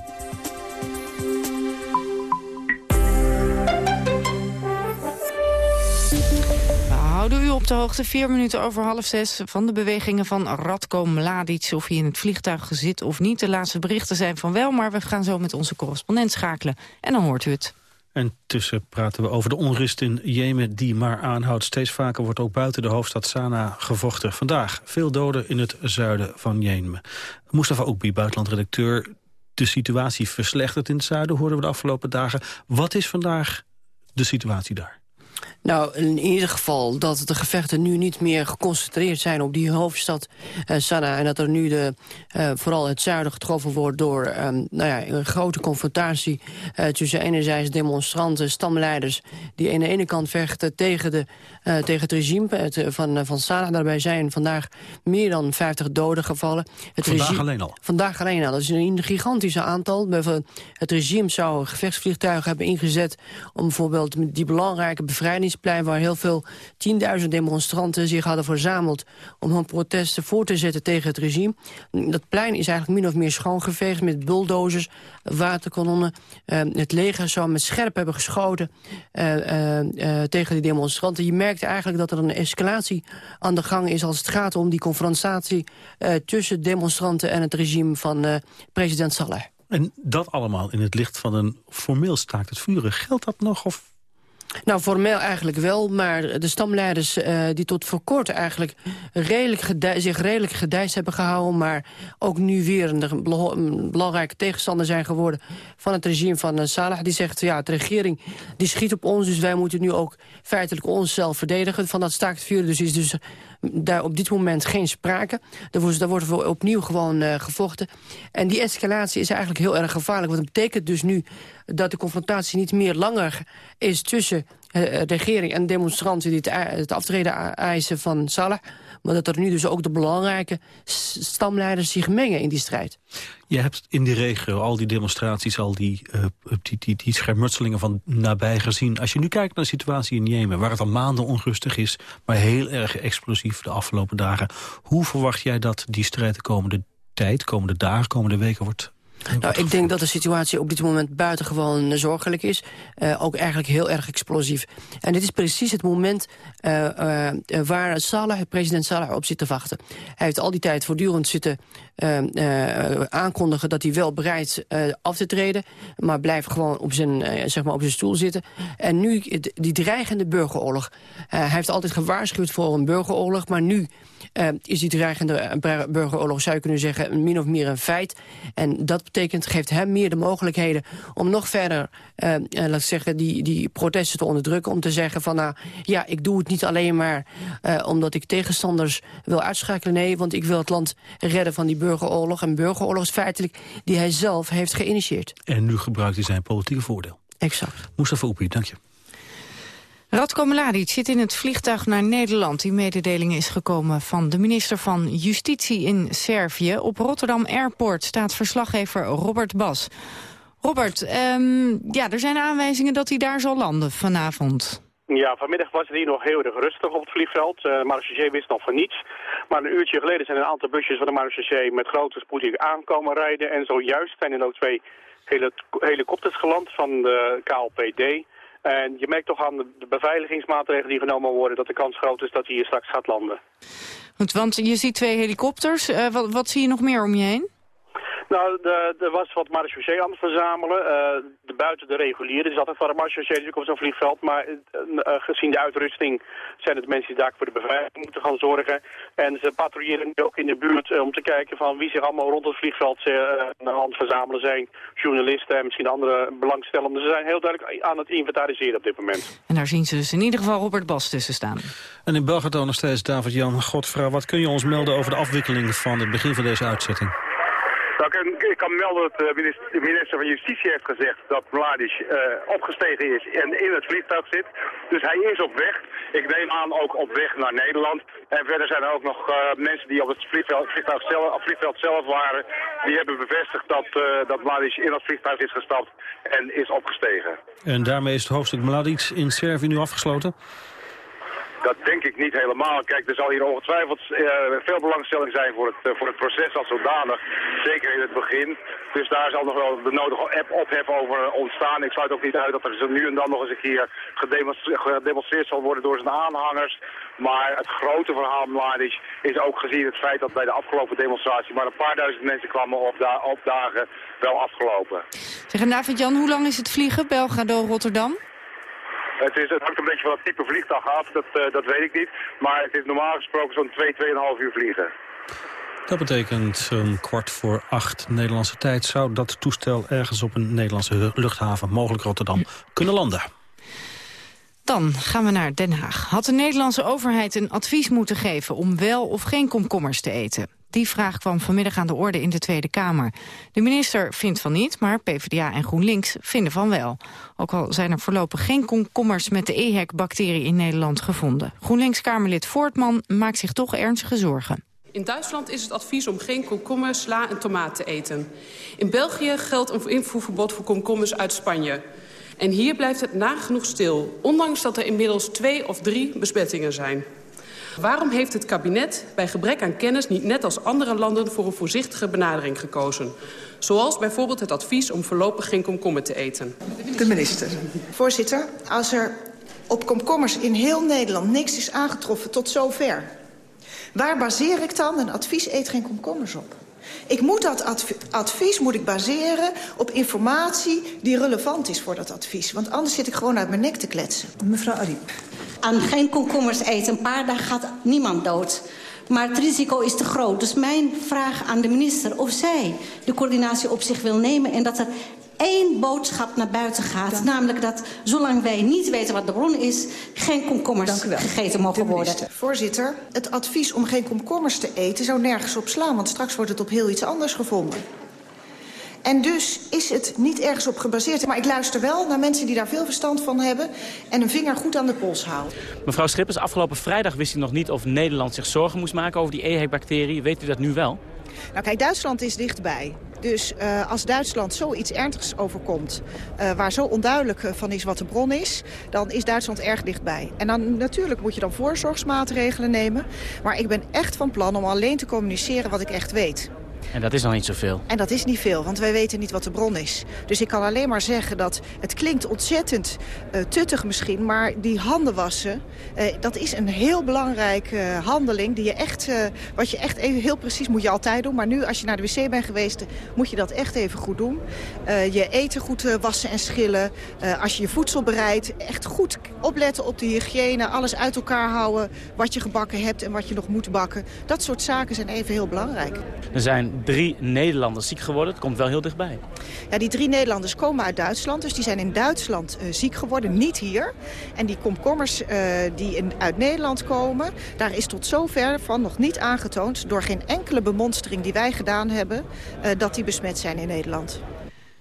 Op de hoogte. Vier minuten over half zes van de bewegingen van Radko Mladic. Of hij in het vliegtuig zit of niet. De laatste berichten zijn van wel, maar we gaan zo met onze correspondent schakelen. En dan hoort u het. En tussen praten we over de onrust in Jemen die maar aanhoudt. Steeds vaker wordt ook buiten de hoofdstad Sanaa gevochten. Vandaag veel doden in het zuiden van Jemen. Mustafa Oekbi, buitenlandredacteur. De situatie verslechtert in het zuiden, hoorden we de afgelopen dagen. Wat is vandaag de situatie daar? Nou, in ieder geval dat de gevechten nu niet meer geconcentreerd zijn op die hoofdstad uh, Sanaa. En dat er nu de, uh, vooral het zuiden getroffen wordt door um, nou ja, een grote confrontatie uh, tussen enerzijds demonstranten, stamleiders, die aan de ene kant vechten tegen, de, tegen het regime het, van, van Sanaa. Daarbij zijn vandaag meer dan 50 doden gevallen. Het vandaag regime, alleen al? Vandaag alleen al. Dat is een gigantisch aantal. Het regime zou gevechtsvliegtuigen hebben ingezet om bijvoorbeeld die belangrijke bevrijding plein waar heel veel tienduizend demonstranten zich hadden verzameld... om hun protesten voor te zetten tegen het regime. Dat plein is eigenlijk min of meer schoongeveegd met bulldozers, waterkanonnen. Uh, het leger zou met scherp hebben geschoten uh, tegen die demonstranten. Je merkt eigenlijk dat er een escalatie aan de gang is... als het gaat om die confrontatie tussen demonstranten en het regime van president Saleh. En dat allemaal in het licht van een formeel staakt het vuren. Geldt dat nog of nou, formeel eigenlijk wel, maar de stamleiders uh, die tot voor kort eigenlijk redelijk zich redelijk gedijst hebben gehouden... maar ook nu weer een, belangrijke tegenstander zijn geworden van het regime van uh, Salah. Die zegt, ja, de regering die schiet op ons, dus wij moeten nu ook feitelijk onszelf verdedigen. Van dat staakt vuur dus is dus daar op dit moment geen sprake. Daar wordt, daar wordt opnieuw gewoon uh, gevochten. En die escalatie is eigenlijk heel erg gevaarlijk. Want dat betekent dus nu dat de confrontatie niet meer langer is tussen uh, regering en demonstranten die het, het aftreden eisen van Salah. Maar dat er nu dus ook de belangrijke stamleiders zich mengen in die strijd. Je hebt in die regio al die demonstraties, al die, uh, die, die, die schermutselingen van nabij gezien. Als je nu kijkt naar de situatie in Jemen, waar het al maanden onrustig is... maar heel erg explosief de afgelopen dagen. Hoe verwacht jij dat die strijd de komende tijd, komende dagen, komende weken wordt nou, ik denk dat de situatie op dit moment buitengewoon zorgelijk is. Uh, ook eigenlijk heel erg explosief. En dit is precies het moment uh, uh, waar Salah, president Salah op zit te wachten. Hij heeft al die tijd voortdurend zitten aankondigen dat hij wel bereid af te treden. Maar blijft gewoon op zijn, zeg maar op zijn stoel zitten. En nu die dreigende burgeroorlog. hij heeft altijd gewaarschuwd voor een burgeroorlog. Maar nu is die dreigende burgeroorlog, zou je kunnen zeggen, min of meer een feit. En dat betekent, geeft hem meer de mogelijkheden om nog verder, uh, laat zeggen, die, die protesten te onderdrukken. Om te zeggen van, nou, ja, ik doe het niet alleen maar uh, omdat ik tegenstanders wil uitschakelen. Nee, want ik wil het land redden van die burgeroorlog. En burgeroorlog is feitelijk die hij zelf heeft geïnitieerd. En nu gebruikt hij zijn politieke voordeel. Exact. Mustafa Oepi, dank je. Radko Mladic zit in het vliegtuig naar Nederland. Die mededeling is gekomen van de minister van Justitie in Servië. Op Rotterdam Airport staat verslaggever Robert Bas. Robert, um, ja, er zijn aanwijzingen dat hij daar zal landen vanavond. Ja, vanmiddag was het hier nog heel erg rustig op het vliegveld. Uh, Marechaussee wist nog van niets. Maar een uurtje geleden zijn een aantal busjes van de Marechaussee met grote spoed hier aankomen rijden. En zojuist zijn er ook twee helikopters geland van de KLPD. En je merkt toch aan de beveiligingsmaatregelen die genomen worden... dat de kans groot is dat hij hier straks gaat landen. Goed, want je ziet twee helikopters. Uh, wat, wat zie je nog meer om je heen? Nou, er was wat marechaussee aan het verzamelen. Uh, de, buiten de reguliere. Er is altijd wat marechaussee natuurlijk op zo'n vliegveld. Maar uh, gezien de uitrusting zijn het mensen die daar voor de beveiliging moeten gaan zorgen. En ze patrouilleren nu ook in de buurt uh, om te kijken van wie zich allemaal rond het vliegveld aan het verzamelen zijn. Journalisten en misschien andere belangstellenden. Ze zijn heel duidelijk aan het inventariseren op dit moment. En daar zien ze dus in ieder geval Robert Bas tussen staan. En in Belgrado nog steeds David-Jan Godfra. Wat kun je ons melden over de afwikkeling van het begin van deze uitzetting? Ik, kan melden dat de minister, van Justitie heeft gezegd dat Mladic uh, opgestegen is en in het vliegtuig zit. Dus hij is op weg. Ik neem aan ook op weg naar Nederland. En verder zijn er ook nog uh, mensen die op het vliegveld, zelf, vliegveld zelf waren. Die hebben bevestigd dat, uh, dat Mladic in het vliegtuig is gestapt en is opgestegen. En daarmee is het hoofdstuk Mladic in Servië nu afgesloten? Dat denk ik niet helemaal. Kijk, er zal hier ongetwijfeld uh, veel belangstelling zijn voor het, uh, voor het proces als zodanig. Zeker in het begin. Dus daar zal nog wel de nodige ophef over ontstaan. Ik sluit ook niet uit dat er nu en dan nog eens een keer gedemonstreerd zal worden door zijn aanhangers. Maar het grote verhaal Mladic is ook gezien het feit dat bij de afgelopen demonstratie maar een paar duizend mensen kwamen opdagen wel afgelopen. Zeg, David Jan, hoe lang is het vliegen Belgrado-Rotterdam? Het, is, het hangt een beetje van het type vliegtuig af, dat, uh, dat weet ik niet. Maar het is normaal gesproken zo'n 2, 2,5 uur vliegen. Dat betekent een kwart voor acht Nederlandse tijd... zou dat toestel ergens op een Nederlandse luchthaven, mogelijk Rotterdam, kunnen landen. Dan gaan we naar Den Haag. Had de Nederlandse overheid een advies moeten geven om wel of geen komkommers te eten? Die vraag kwam vanmiddag aan de orde in de Tweede Kamer. De minister vindt van niet, maar PvdA en GroenLinks vinden van wel. Ook al zijn er voorlopig geen komkommers met de EHEC-bacterie in Nederland gevonden. GroenLinks-Kamerlid Voortman maakt zich toch ernstige zorgen. In Duitsland is het advies om geen komkommer, sla en tomaat te eten. In België geldt een invoerverbod voor komkommers uit Spanje. En hier blijft het nagenoeg stil, ondanks dat er inmiddels twee of drie besmettingen zijn. Waarom heeft het kabinet bij gebrek aan kennis niet net als andere landen voor een voorzichtige benadering gekozen? Zoals bijvoorbeeld het advies om voorlopig geen komkommer te eten. De minister. Voorzitter, als er op komkommers in heel Nederland niks is aangetroffen tot zover... waar baseer ik dan een advies eet geen komkommers op? Ik moet dat advies moet ik baseren op informatie die relevant is voor dat advies. Want anders zit ik gewoon uit mijn nek te kletsen. Mevrouw Ariep. Aan geen komkommers eten. Een paar dagen gaat niemand dood. Maar het risico is te groot. Dus mijn vraag aan de minister of zij de coördinatie op zich wil nemen... en dat er één boodschap naar buiten gaat. Namelijk dat zolang wij niet weten wat de bron is... geen komkommers gegeten mogen worden. Voorzitter, het advies om geen komkommers te eten zou nergens op slaan... want straks wordt het op heel iets anders gevonden. En dus is het niet ergens op gebaseerd. Maar ik luister wel naar mensen die daar veel verstand van hebben... en een vinger goed aan de pols houden. Mevrouw Schippers, afgelopen vrijdag wist u nog niet of Nederland zich zorgen moest maken over die EHEC-bacterie. Weet u dat nu wel? Nou kijk, Duitsland is dichtbij. Dus uh, als Duitsland zoiets ernstigs overkomt... Uh, waar zo onduidelijk eh, van is wat de bron is... dan is Duitsland erg dichtbij. En dan natuurlijk moet je dan voorzorgsmaatregelen nemen. Maar ik ben echt van plan om alleen te communiceren wat ik echt weet. En dat is nog niet zoveel. En dat is niet veel, want wij weten niet wat de bron is. Dus ik kan alleen maar zeggen dat het klinkt ontzettend uh, tuttig misschien... maar die handen wassen, uh, dat is een heel belangrijke uh, handeling... Die je echt, wat je echt even heel precies moet je altijd doen. Maar nu, als je naar de wc bent geweest, moet je dat echt even goed doen. je eten goed wassen en schillen. als je je voedsel bereidt, echt goed opletten op de hygiëne. Alles uit elkaar houden, wat je gebakken hebt en wat je nog moet bakken. Dat soort zaken zijn even heel belangrijk. Er zijn drie Nederlanders ziek geworden. Het komt wel heel dichtbij. Ja, die drie Nederlanders komen uit Duitsland. Dus die zijn in Duitsland uh, ziek geworden, niet hier. En die komkommers uh, die in, uit Nederland komen... daar is tot zover van nog niet aangetoond... door geen enkele bemonstering die wij gedaan hebben... Uh, dat die besmet zijn in Nederland.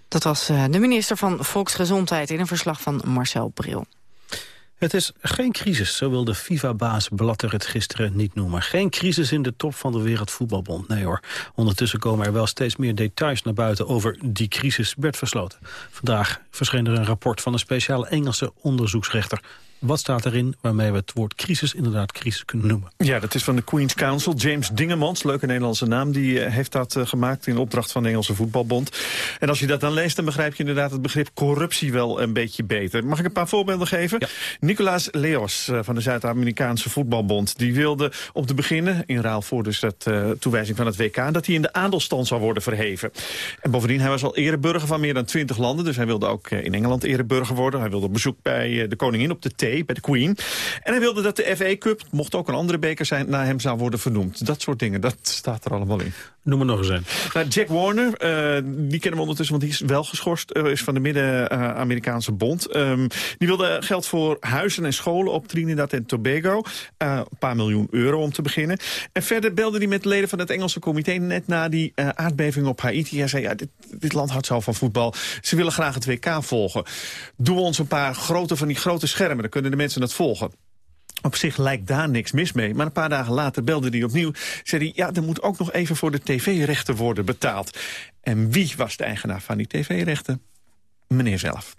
Dat was de minister van Volksgezondheid in een verslag van Marcel Bril. Het is geen crisis, zo wilde FIFA-baas Blatter het gisteren niet noemen. Geen crisis in de top van de Wereldvoetbalbond. Nee hoor. Ondertussen komen er wel steeds meer details naar buiten over die crisis. Bert Versloten. Vandaag verscheen er een rapport van een speciale Engelse onderzoeksrechter wat staat erin waarmee we het woord crisis inderdaad crisis kunnen noemen? Ja, dat is van de Queen's Council. James Dingemans, leuke Nederlandse naam, die uh, heeft dat uh, gemaakt in opdracht van de Engelse Voetbalbond. En als je dat dan leest, dan begrijp je inderdaad het begrip corruptie wel een beetje beter. Mag ik een paar voorbeelden geven? Ja. Nicolaas Leos uh, van de Zuid-Amerikaanse Voetbalbond, die wilde om te beginnen, in ruil voor dus dat toewijzing van het WK, dat hij in de adelstand zou worden verheven. En bovendien, hij was al ereburger van meer dan twintig landen, dus hij wilde ook in Engeland ereburger worden. Hij wilde op bezoek bij de koningin op de T bij de Queen. En hij wilde dat de FA Cup, mocht ook een andere beker zijn, naar hem zou worden vernoemd. Dat soort dingen, dat staat er allemaal in. Noem er nog eens een. Nou, Jack Warner, uh, die kennen we ondertussen, want die is wel geschorst. Uh, is van de Midden-Amerikaanse Bond. Um, die wilde geld voor huizen en scholen op Trinidad en Tobago. Uh, een paar miljoen euro om te beginnen. En verder belde hij met leden van het Engelse comité net na die aardbeving op Haiti. Hij zei, ja, dit, dit land houdt zo van voetbal. Ze willen graag het WK volgen. Doen we ons een paar grote van die grote schermen. Kunnen de mensen het volgen. Op zich lijkt daar niks mis mee. Maar een paar dagen later belde hij opnieuw. Zei hij, ja, er moet ook nog even voor de tv-rechten worden betaald. En wie was de eigenaar van die tv-rechten? Meneer zelf.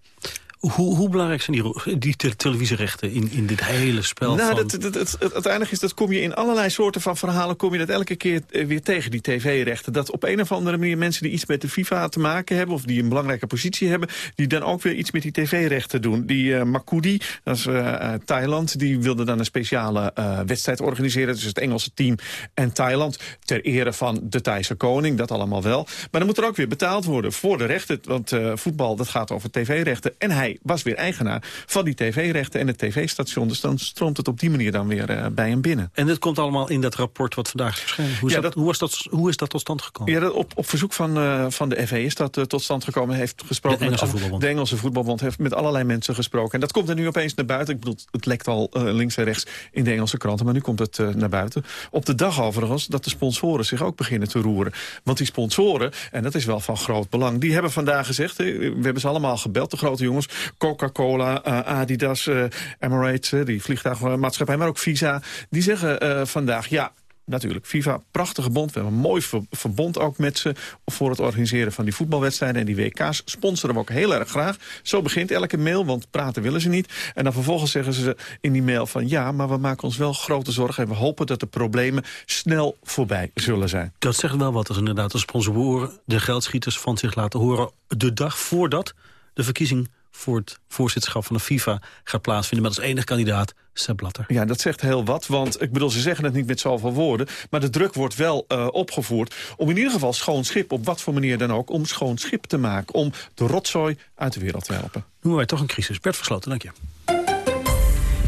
Hoe, hoe, belangrijk zijn die, die televisierechten in, in dit hele spel? Nou, van... dat, dat, dat, uiteindelijk is dat kom je in allerlei soorten van verhalen... kom je dat elke keer eh, weer tegen, die tv-rechten. Dat op een of andere manier mensen die iets met de FIFA te maken hebben... of die een belangrijke positie hebben... die dan ook weer iets met die tv-rechten doen. Die uh, Makudi, dat is uh, Thailand, die wilde dan een speciale uh, wedstrijd organiseren... tussen het Engelse team en Thailand... ter ere van de Thaise koning, dat allemaal wel. Maar dan moet er ook weer betaald worden voor de rechten. Want voetbal, dat gaat over tv-rechten. En hij hij was weer eigenaar van die tv-rechten en het tv-station. Dus dan stroomt het op die manier dan weer bij hem binnen. En dit komt allemaal in dat rapport wat vandaag is verschenen. Hoe is, Ja, dat, dat- hoe, was dat, hoe is dat tot stand gekomen? Ja, dat op, op verzoek van, eh, van de FV is dat eh, tot stand gekomen. Heeft gesproken De Engelse met voetbalbond. De Engelse voetbalbond heeft met allerlei mensen gesproken. En dat komt er nu opeens naar buiten. Ik bedoel, het lekt al eh, links en rechts in de Engelse kranten. Maar nu komt het eh, naar buiten. Op de dag overigens dat de sponsoren zich ook beginnen te roeren. Want die sponsoren, en dat is wel van groot belang... die hebben vandaag gezegd, eh, we hebben ze allemaal gebeld, de grote jongens... Coca-Cola, eh, Adidas, eh, Emirates, eh, die vliegtuigmaatschappij... maar ook Visa, die zeggen vandaag... ja. Natuurlijk, FIFA, prachtige bond. We hebben een mooi ver- verbond ook met ze... voor het organiseren van die voetbalwedstrijden en die WK's. Sponsoren we ook heel erg graag. Zo begint elke mail, want praten willen ze niet. En dan vervolgens zeggen ze in die mail van... ja, maar we maken ons wel grote zorgen... en we hopen dat de problemen snel voorbij zullen zijn. Dat zegt wel wat als inderdaad de sponsoren de geldschieters van zich laten horen... de dag voordat de verkiezing voor het voorzitterschap van de FIFA gaat plaatsvinden... met als enige kandidaat Sepp Blatter. Ja, dat zegt heel wat, want ik bedoel, ze zeggen het niet met zoveel woorden... maar de druk wordt wel eh, opgevoerd om in ieder geval schoon schip... op wat voor manier dan ook, om schoon schip te maken... om de rotzooi uit de wereld te helpen. Noemen wij toch een crisis. Bert Versloten, dank je.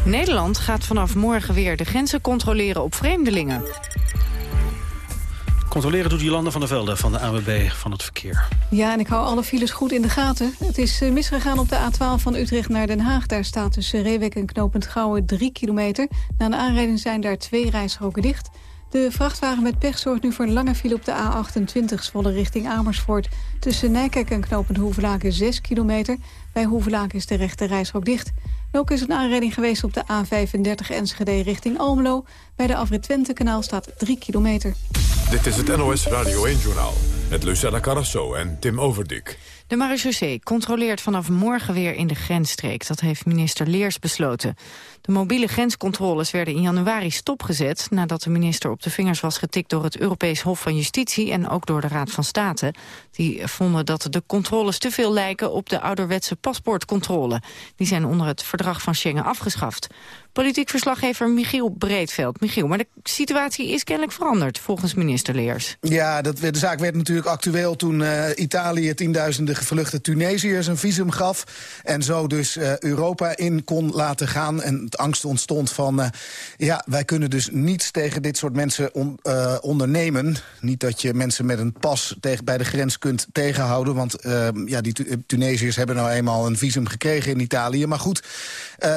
Nederland gaat vanaf morgen weer de grenzen controleren op vreemdelingen. Controleren doet Jolanda van der Velde van de AWB van het verkeer. Ja, en ik hou alle files goed in de gaten. Het is eh, misgegaan op de A12 van Utrecht naar Den Haag. Daar staat tussen Reewek en Knopend Gouwen 3 kilometer. Na een aanrijding zijn daar twee rijstroken dicht. De vrachtwagen met pech zorgt nu voor een lange file op de A28... Zwolle richting Amersfoort. Tussen Nijkerk en Knopend Hoevelaken 6 kilometer. Bij Hoevelaken is de rechte rijstrook dicht. Ook is een aanrijding geweest op de A35 Enschede richting Almelo. Bij de afrit Twentekanaal staat 3 kilometer. Dit is het NOS Radio 1-journaal. Met Lucella Carrasso en Tim Overdik. De marechaussee controleert vanaf morgen weer in de grensstreek. Dat heeft minister Leers besloten. De mobiele grenscontroles werden in januari stopgezet... nadat de minister op de vingers was getikt door het Europees Hof van Justitie... en ook door de Raad van State. Die vonden dat de controles te veel lijken op de ouderwetse paspoortcontrole. Die zijn onder het verdrag van Schengen afgeschaft. Politiek verslaggever Michiel Breedveld. Michiel, maar de situatie is kennelijk veranderd volgens minister Leers. Ja, dat, de zaak werd natuurlijk actueel toen eh, Italië tienduizenden gevluchte Tunesiërs een visum gaf. En zo dus eh, Europa in kon laten gaan. En het angst ontstond van, eh, ja, wij kunnen dus niets tegen dit soort mensen on- ondernemen. Niet dat je mensen met een pas tegen, bij de grens kunt tegenhouden. Want eh, ja, die Tu- Tunesiërs hebben nou eenmaal een visum gekregen in Italië. Maar goed,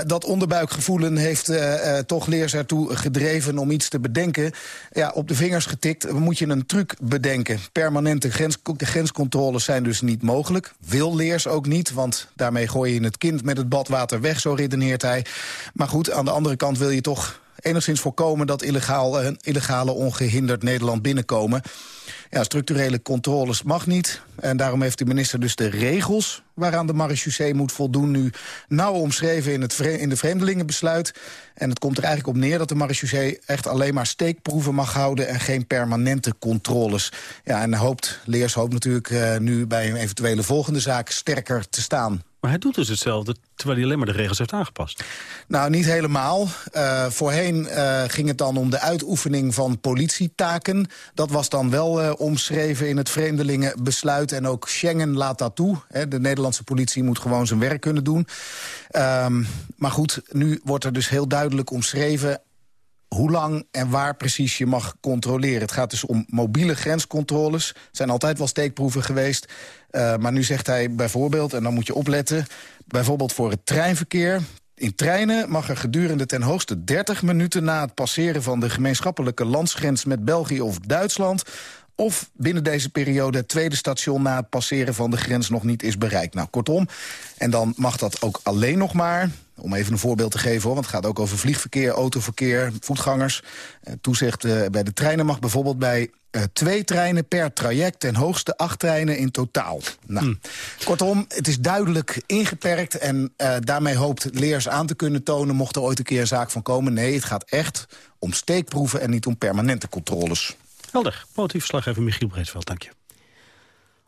dat onderbuikgevoelen heeft eh, eh, toch leers ertoe gedreven om iets te bedenken. Ja, op de vingers getikt moet je een truc bedenken. Permanente grens, grenscontroles zijn dus niet mogelijk. Wil leers ook niet, want daarmee gooi je het kind met het badwater weg, zo redeneert hij. Maar goed, aan de andere kant wil je toch enigszins voorkomen dat illegaal, eh, illegale ongehinderd Nederland binnenkomen. Ja, structurele controles mag niet. En daarom heeft de minister dus de regels waaraan de marechaussee moet voldoen... nu nauw omschreven in, het in de vreemdelingenbesluit. En het komt er eigenlijk op neer dat de marechaussee echt alleen maar steekproeven mag houden... en geen permanente controles. Ja, en hoopt, Leers hoopt natuurlijk eh, nu bij een eventuele volgende zaak sterker te staan. Hij doet dus hetzelfde, terwijl hij alleen maar de regels heeft aangepast. Nou, niet helemaal. Eh, voorheen eh, ging het dan om de uitoefening van politietaken. Dat was dan wel eh, omschreven in het vreemdelingenbesluit. En ook Schengen laat dat toe. Hè. De Nederlandse politie moet gewoon zijn werk kunnen doen. Ehm, maar goed, nu wordt er dus heel duidelijk omschreven hoe lang en waar precies je mag controleren. Het gaat dus om mobiele grenscontroles. Er zijn altijd wel steekproeven geweest. Uh, maar nu zegt hij bijvoorbeeld, en dan moet je opletten... bijvoorbeeld voor het treinverkeer... In treinen mag er gedurende ten hoogste 30 minuten na het passeren van de gemeenschappelijke landsgrens met België of Duitsland of binnen deze periode het tweede station na het passeren van de grens nog niet is bereikt. Nou, kortom, en dan mag dat ook alleen nog maar... Om even een voorbeeld te geven, hoor, want het gaat ook over vliegverkeer, autoverkeer, voetgangers. Uh, toezicht uh, bij de treinen mag bijvoorbeeld bij uh, twee treinen per traject... ten hoogste acht treinen in totaal. Nou, mm. Kortom, het is duidelijk ingeperkt... en daarmee hoopt Leers aan te kunnen tonen... mocht er ooit een keer een zaak van komen. Nee, het gaat echt om steekproeven en niet om permanente controles. Helder. Politief verslaggever Michiel Breedveld, dank je.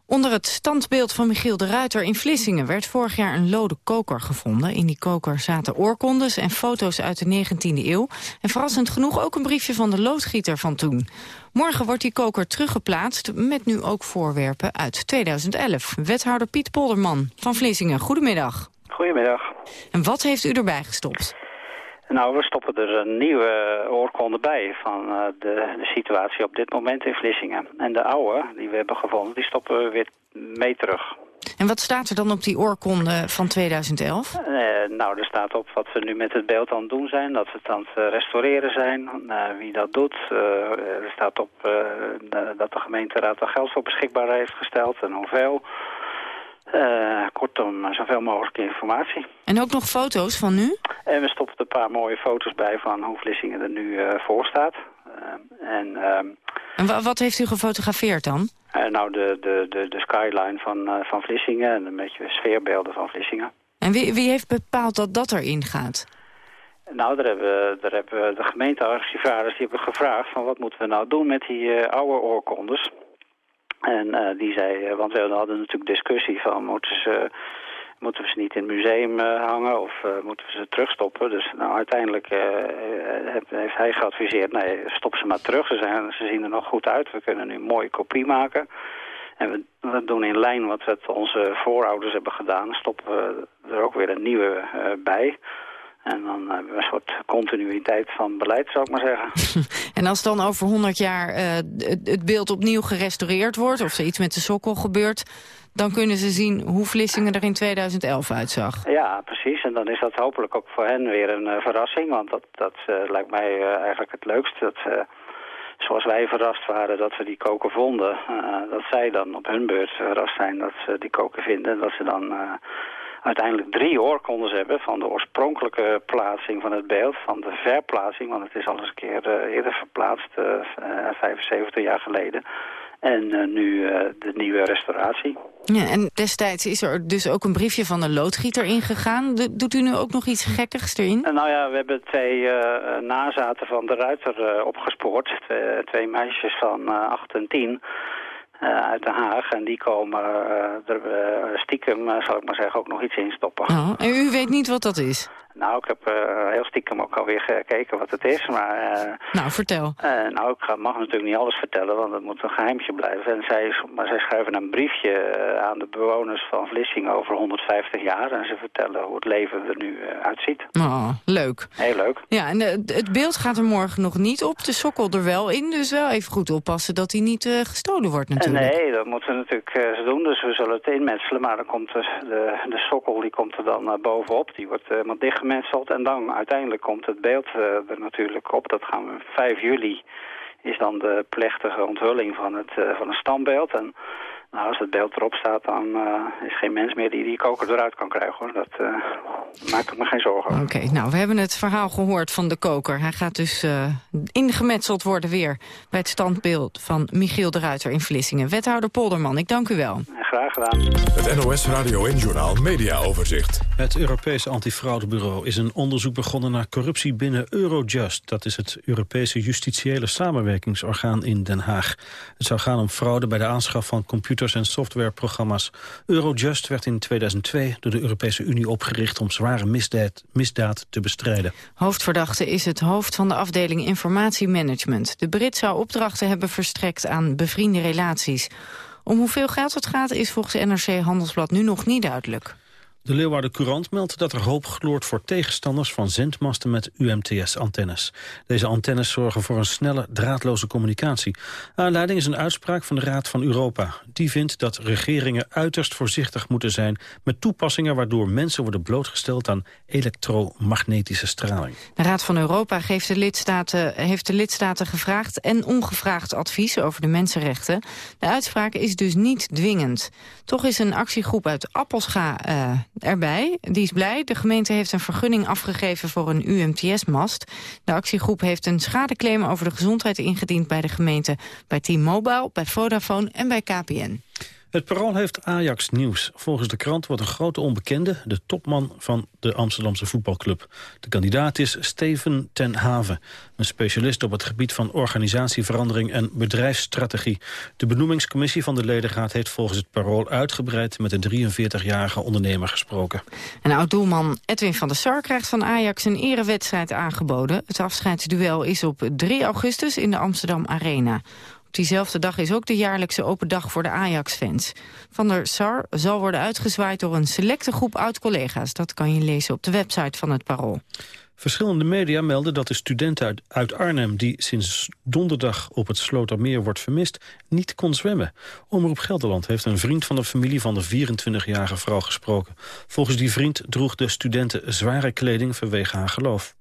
Onder het standbeeld van Michiel de Ruiter in Vlissingen werd vorig jaar een lode koker gevonden. In die koker zaten oorkondes en foto's uit de 19e eeuw. En verrassend genoeg ook een briefje van de loodgieter van toen. Morgen wordt die koker teruggeplaatst met nu ook voorwerpen uit 2011. Wethouder Piet Polderman van Vlissingen, goedemiddag. Goedemiddag. En wat heeft u erbij gestopt? Nou, we stoppen er een nieuwe oorkonde bij van uh, de, de, situatie op dit moment in Vlissingen. En de oude, die we hebben gevonden, die stoppen we weer mee terug. En wat staat er dan op die oorkonde van 2011? Uh, nou, er staat op wat we nu met het beeld aan het doen zijn. Dat we het aan het restaureren zijn. Uh, wie dat doet. er staat op dat de gemeenteraad er geld voor beschikbaar heeft gesteld. En hoeveel. Uh, kortom, zoveel mogelijk informatie. En ook nog foto's van nu? En we stoppen er een paar mooie foto's bij van hoe Vlissingen er nu uh, voor staat. Uh, en, en wat heeft u gefotografeerd dan? nou, de, de, de, de skyline van, van Vlissingen en een beetje sfeerbeelden van Vlissingen. En wie, wie heeft bepaald dat dat erin gaat? Nou, daar hebben, daar hebben de gemeentearchivaris die hebben gevraagd van wat moeten we nou doen met die oude oorkondes. En uh, die zei, uh, want we hadden natuurlijk discussie van moeten ze, moeten we ze niet in het museum uh, hangen of moeten we ze terugstoppen. Dus nou, uiteindelijk heeft hij geadviseerd, nee, stop ze maar terug. Ze, zijn, ze zien er nog goed uit, we kunnen nu een mooie kopie maken. En we, we doen in lijn wat onze voorouders hebben gedaan, stoppen we er ook weer een nieuwe bij. En dan hebben we een soort continuïteit van beleid, zou ik maar zeggen. (laughs) en als dan over 100 jaar uh, het beeld opnieuw gerestaureerd wordt... of er iets met de sokkel gebeurt... dan kunnen ze zien hoe Vlissingen er in 2011 uitzag. Ja, precies. En dan is dat hopelijk ook voor hen weer een uh, verrassing. Want dat, dat uh, lijkt mij eigenlijk het leukst. Dat, zoals wij verrast waren dat we die koken vonden... dat zij dan op hun beurt verrast zijn dat ze die koken vinden. En dat ze dan uiteindelijk drie oorkondes hebben van de oorspronkelijke plaatsing van het beeld, van de verplaatsing, want het is al eens een keer uh, eerder verplaatst, uh, eh, 75 jaar geleden. En uh, nu de nieuwe restauratie. Ja, en destijds is er dus ook een briefje van een loodgieter ingegaan. doet u nu ook nog iets gekkigs erin? nou ja, we hebben twee nazaten van de ruiter opgespoord. Twee, twee, meisjes van 8 en 10. Uh, uit Den Haag. En die komen uh, er uh, stiekem, zal ik maar zeggen, ook nog iets in stoppen. Oh, en u weet niet wat dat is? Nou, ik heb uh, heel stiekem ook alweer gekeken wat het is, maar... Uh, nou, vertel. Uh, nou, ik mag natuurlijk niet alles vertellen, want het moet een geheimje blijven. En zij, maar zij schrijven een briefje aan de bewoners van Vlissingen over 150 jaar. En ze vertellen hoe het leven er nu uitziet. Oh, leuk. Heel leuk. Ja, en het beeld gaat er morgen nog niet op. De sokkel er wel in, dus wel even goed oppassen dat hij niet gestolen wordt natuurlijk. nee, dat moeten we natuurlijk doen. Dus we zullen het inmetselen, maar dan komt de, de, de sokkel die komt er dan bovenop. Die wordt helemaal dicht en dan uiteindelijk komt het beeld uh, er natuurlijk op. Dat gaan we 5 juli is dan de plechtige onthulling van het, uh, van het standbeeld. En nou, als het beeld erop staat, dan uh, is geen mens meer die die koker eruit kan krijgen. hoor. Dat uh, maakt me geen zorgen. Oké, nou, we hebben het verhaal gehoord van de koker. Hij gaat dus ingemetseld worden weer bij het standbeeld van Michiel de Ruiter in Vlissingen. Wethouder Polderman, ik dank u wel. Graag gedaan. Het NOS Radio en Journaal Media Overzicht. Het Europese Antifraudebureau is een onderzoek begonnen naar corruptie binnen Eurojust. Dat is het Europese justitiële samenwerkingsorgaan in Den Haag. Het zou gaan om fraude bij de aanschaf van computers en softwareprogramma's. Eurojust werd in 2002 door de Europese Unie opgericht om zware misdaad, misdaad te bestrijden. Hoofdverdachte is het hoofd van de afdeling informatiemanagement. De Brit zou opdrachten hebben verstrekt aan bevriende relaties. Om hoeveel geld het gaat is volgens NRC Handelsblad nu nog niet duidelijk. De Leeuwarden Courant meldt dat er hoop gloort voor tegenstanders van zendmasten met UMTS-antennes. Deze antennes zorgen voor een snelle, draadloze communicatie. Aanleiding is een uitspraak van de Raad van Europa. Die vindt dat regeringen uiterst voorzichtig moeten zijn met toepassingen waardoor mensen worden blootgesteld aan elektromagnetische straling. De Raad van Europa geeft de lidstaten, heeft de lidstaten gevraagd en ongevraagd advies over de mensenrechten. De uitspraak is dus niet dwingend. Toch is een actiegroep uit Appelscha uh, erbij. Die is blij. De gemeente heeft een vergunning afgegeven voor een UMTS-mast. De actiegroep heeft een schadeclaim over de gezondheid ingediend bij de gemeente... bij T-Mobile, bij Vodafone en bij KPN. Het Parool heeft Ajax nieuws. Volgens de krant wordt een grote onbekende de topman van de Amsterdamse voetbalclub. De kandidaat is Steven ten Haven, een specialist op het gebied van organisatieverandering en bedrijfsstrategie. De benoemingscommissie van de ledenraad heeft volgens het Parool uitgebreid met een 43-jarige ondernemer gesproken. En oud-doelman Edwin van der Sar krijgt van Ajax een erewedstrijd aangeboden. Het afscheidsduel is op 3 augustus in de Amsterdam Arena. Op diezelfde dag is ook de jaarlijkse open dag voor de Ajax-fans. Van der Sar zal worden uitgezwaaid door een selecte groep oud-collega's. Dat kan je lezen op de website van het Parool. Verschillende media melden dat de student uit, Arnhem... die sinds donderdag op het Slotermeer wordt vermist, niet kon zwemmen. Omroep Gelderland heeft een vriend van de familie van de 24-jarige vrouw gesproken. Volgens die vriend droeg de studenten zware kleding vanwege haar geloof.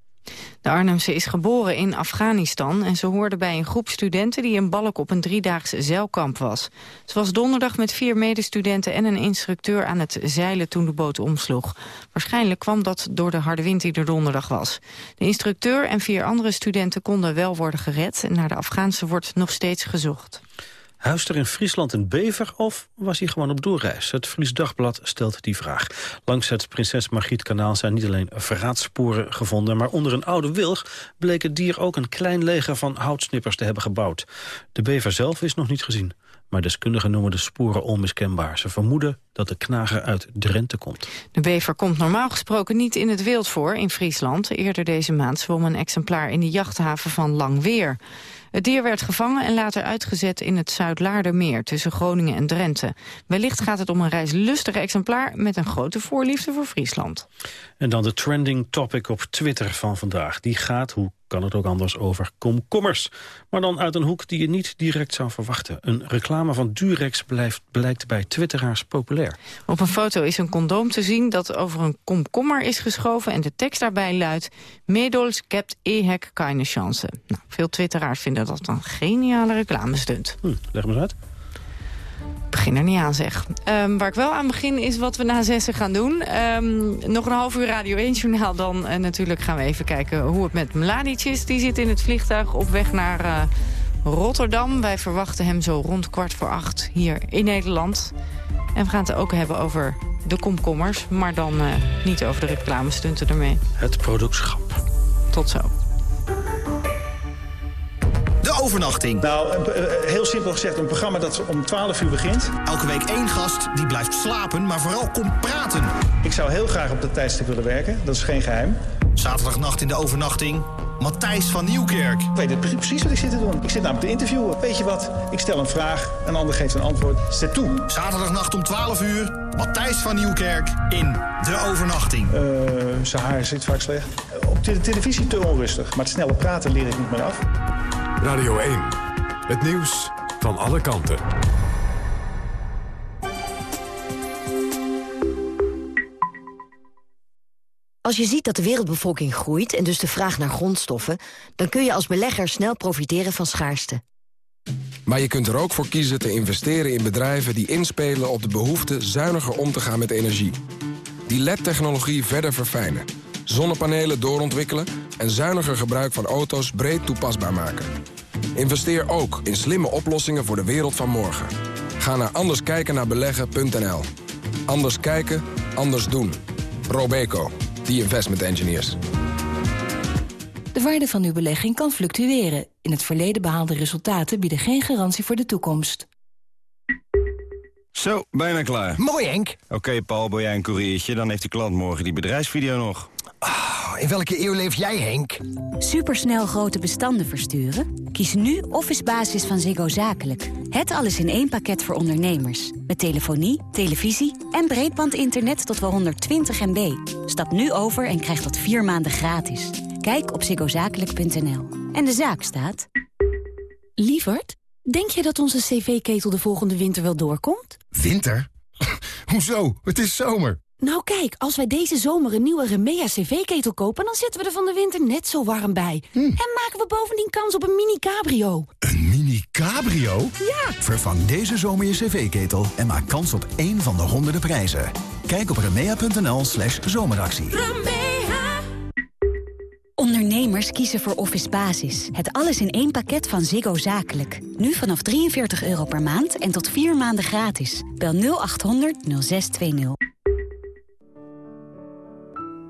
De Arnhemse is geboren in Afghanistan en ze hoorde bij een groep studenten die een balk op een driedaags zeilkamp was. Ze was donderdag met vier medestudenten en een instructeur aan het zeilen toen de boot omsloeg. Waarschijnlijk kwam dat door de harde wind die er donderdag was. De instructeur en vier andere studenten konden wel worden gered en naar de Afghaanse wordt nog steeds gezocht. Huist er in Friesland een bever of was hij gewoon op doorreis? Het Fries Dagblad stelt die vraag. Langs het Prinses Margriet kanaal zijn niet alleen verraadsporen gevonden... maar onder een oude wilg bleek het dier ook een klein leger van houtsnippers te hebben gebouwd. De bever zelf is nog niet gezien. Maar deskundigen noemen de sporen onmiskenbaar. Ze vermoeden dat de knager uit Drenthe komt. De bever komt normaal gesproken niet in het wild voor in Friesland. Eerder deze maand zwom een exemplaar in de jachthaven van Langweer. Het dier werd gevangen en later uitgezet in het Zuidlaardermeer tussen Groningen en Drenthe. Wellicht gaat het om een reislustig exemplaar met een grote voorliefde voor Friesland. En dan de trending topic op Twitter van vandaag. Die gaat, hoe kan het ook anders, over komkommers. Maar dan uit een hoek die je niet direct zou verwachten. Een reclame van Durex blijft, blijkt bij twitteraars populair. Op een foto is een condoom te zien dat over een komkommer is geschoven... en de tekst daarbij luidt... Medols kept ehek keine chance. Nou, veel twitteraars vinden dat een geniale reclamestunt. Hm, leg maar eens uit begin er niet aan, zeg. Um, waar ik wel aan begin is wat we na zessen gaan doen. Um, nog een half uur Radio 1-journaal dan. En natuurlijk gaan we even kijken hoe het met Mladic is. Die zit in het vliegtuig op weg naar uh, Rotterdam. Wij verwachten hem zo rond kwart voor acht hier in Nederland. En we gaan het ook hebben over de komkommers. Maar dan uh, niet over de reclamestunten ermee. Het productschap. Tot zo. Overnachting. Nou, eh, eh, heel simpel gezegd, een programma dat om 12 uur begint. Elke week één gast die blijft slapen, maar vooral komt praten. Ik zou heel graag op dat tijdstip willen werken, dat is geen geheim. Zaterdagnacht in de overnachting. Matthijs van Nieuwkerk. Ik weet precies wat ik zit te doen. Ik zit namelijk te interviewen. Weet je wat? Ik stel een vraag, een ander geeft een antwoord. Zet toe. Zaterdagnacht om 12 uur. Matthijs van Nieuwkerk in De Overnachting. Uh, zijn haar zit vaak slecht. Op de televisie te onrustig. Maar het snelle praten leer ik niet meer af. Radio 1. Het nieuws van alle kanten. Als je ziet dat de wereldbevolking groeit en dus de vraag naar grondstoffen... dan kun je als belegger snel profiteren van schaarste. Maar je kunt er ook voor kiezen te investeren in bedrijven die inspelen op de behoefte zuiniger om te gaan met energie. Die LED-technologie verder verfijnen, zonnepanelen doorontwikkelen en zuiniger gebruik van auto's breed toepasbaar maken. Investeer ook in slimme oplossingen voor de wereld van morgen. Ga naar anderskijkennaarbeleggen.nl. Anders kijken, anders doen. Robeco, the investment engineers. De waarde van uw belegging kan fluctueren. In het verleden behaalde resultaten bieden geen garantie voor de toekomst. Zo, bijna klaar. Mooi, Henk. Oké, Paul, ben jij een koeriertje? Dan heeft de klant morgen die bedrijfsvideo nog. Oh, in welke eeuw leef jij, Henk? Supersnel grote bestanden versturen? Kies nu Office Basis van Ziggo Zakelijk. Het alles in één pakket voor ondernemers. Met telefonie, televisie en breedbandinternet tot wel 120 MB. Stap nu over en krijg dat vier maanden gratis. Kijk op ziggozakelijk.nl. En de zaak staat... Lievert, denk je dat onze cv-ketel de volgende winter wel doorkomt? Winter? (laughs) Hoezo? Het is zomer. Nou kijk, als wij deze zomer een nieuwe Remea cv-ketel kopen... dan zitten we er van de winter net zo warm bij. En maken we bovendien kans op een mini-cabrio. Een mini-cabrio? Ja! Vervang deze zomer je cv-ketel en maak kans op één van de honderden prijzen. Kijk op remea.nl slash zomeractie. Ondernemers kiezen voor Office Basis. Het alles in één pakket van Ziggo Zakelijk. Nu vanaf 43 euro per maand en tot vier maanden gratis. Bel 0800 0620.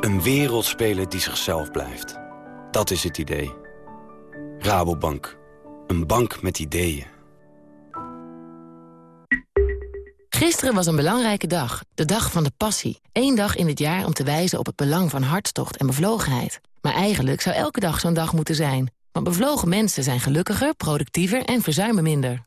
Een wereldspeler die zichzelf blijft. Dat is het idee. Rabobank. Een bank met ideeën. Gisteren was een belangrijke dag. De dag van de passie. Eén dag in het jaar om te wijzen op het belang van hartstocht en bevlogenheid. Maar eigenlijk zou elke dag zo'n dag moeten zijn. Want bevlogen mensen zijn gelukkiger, productiever en verzuimen minder.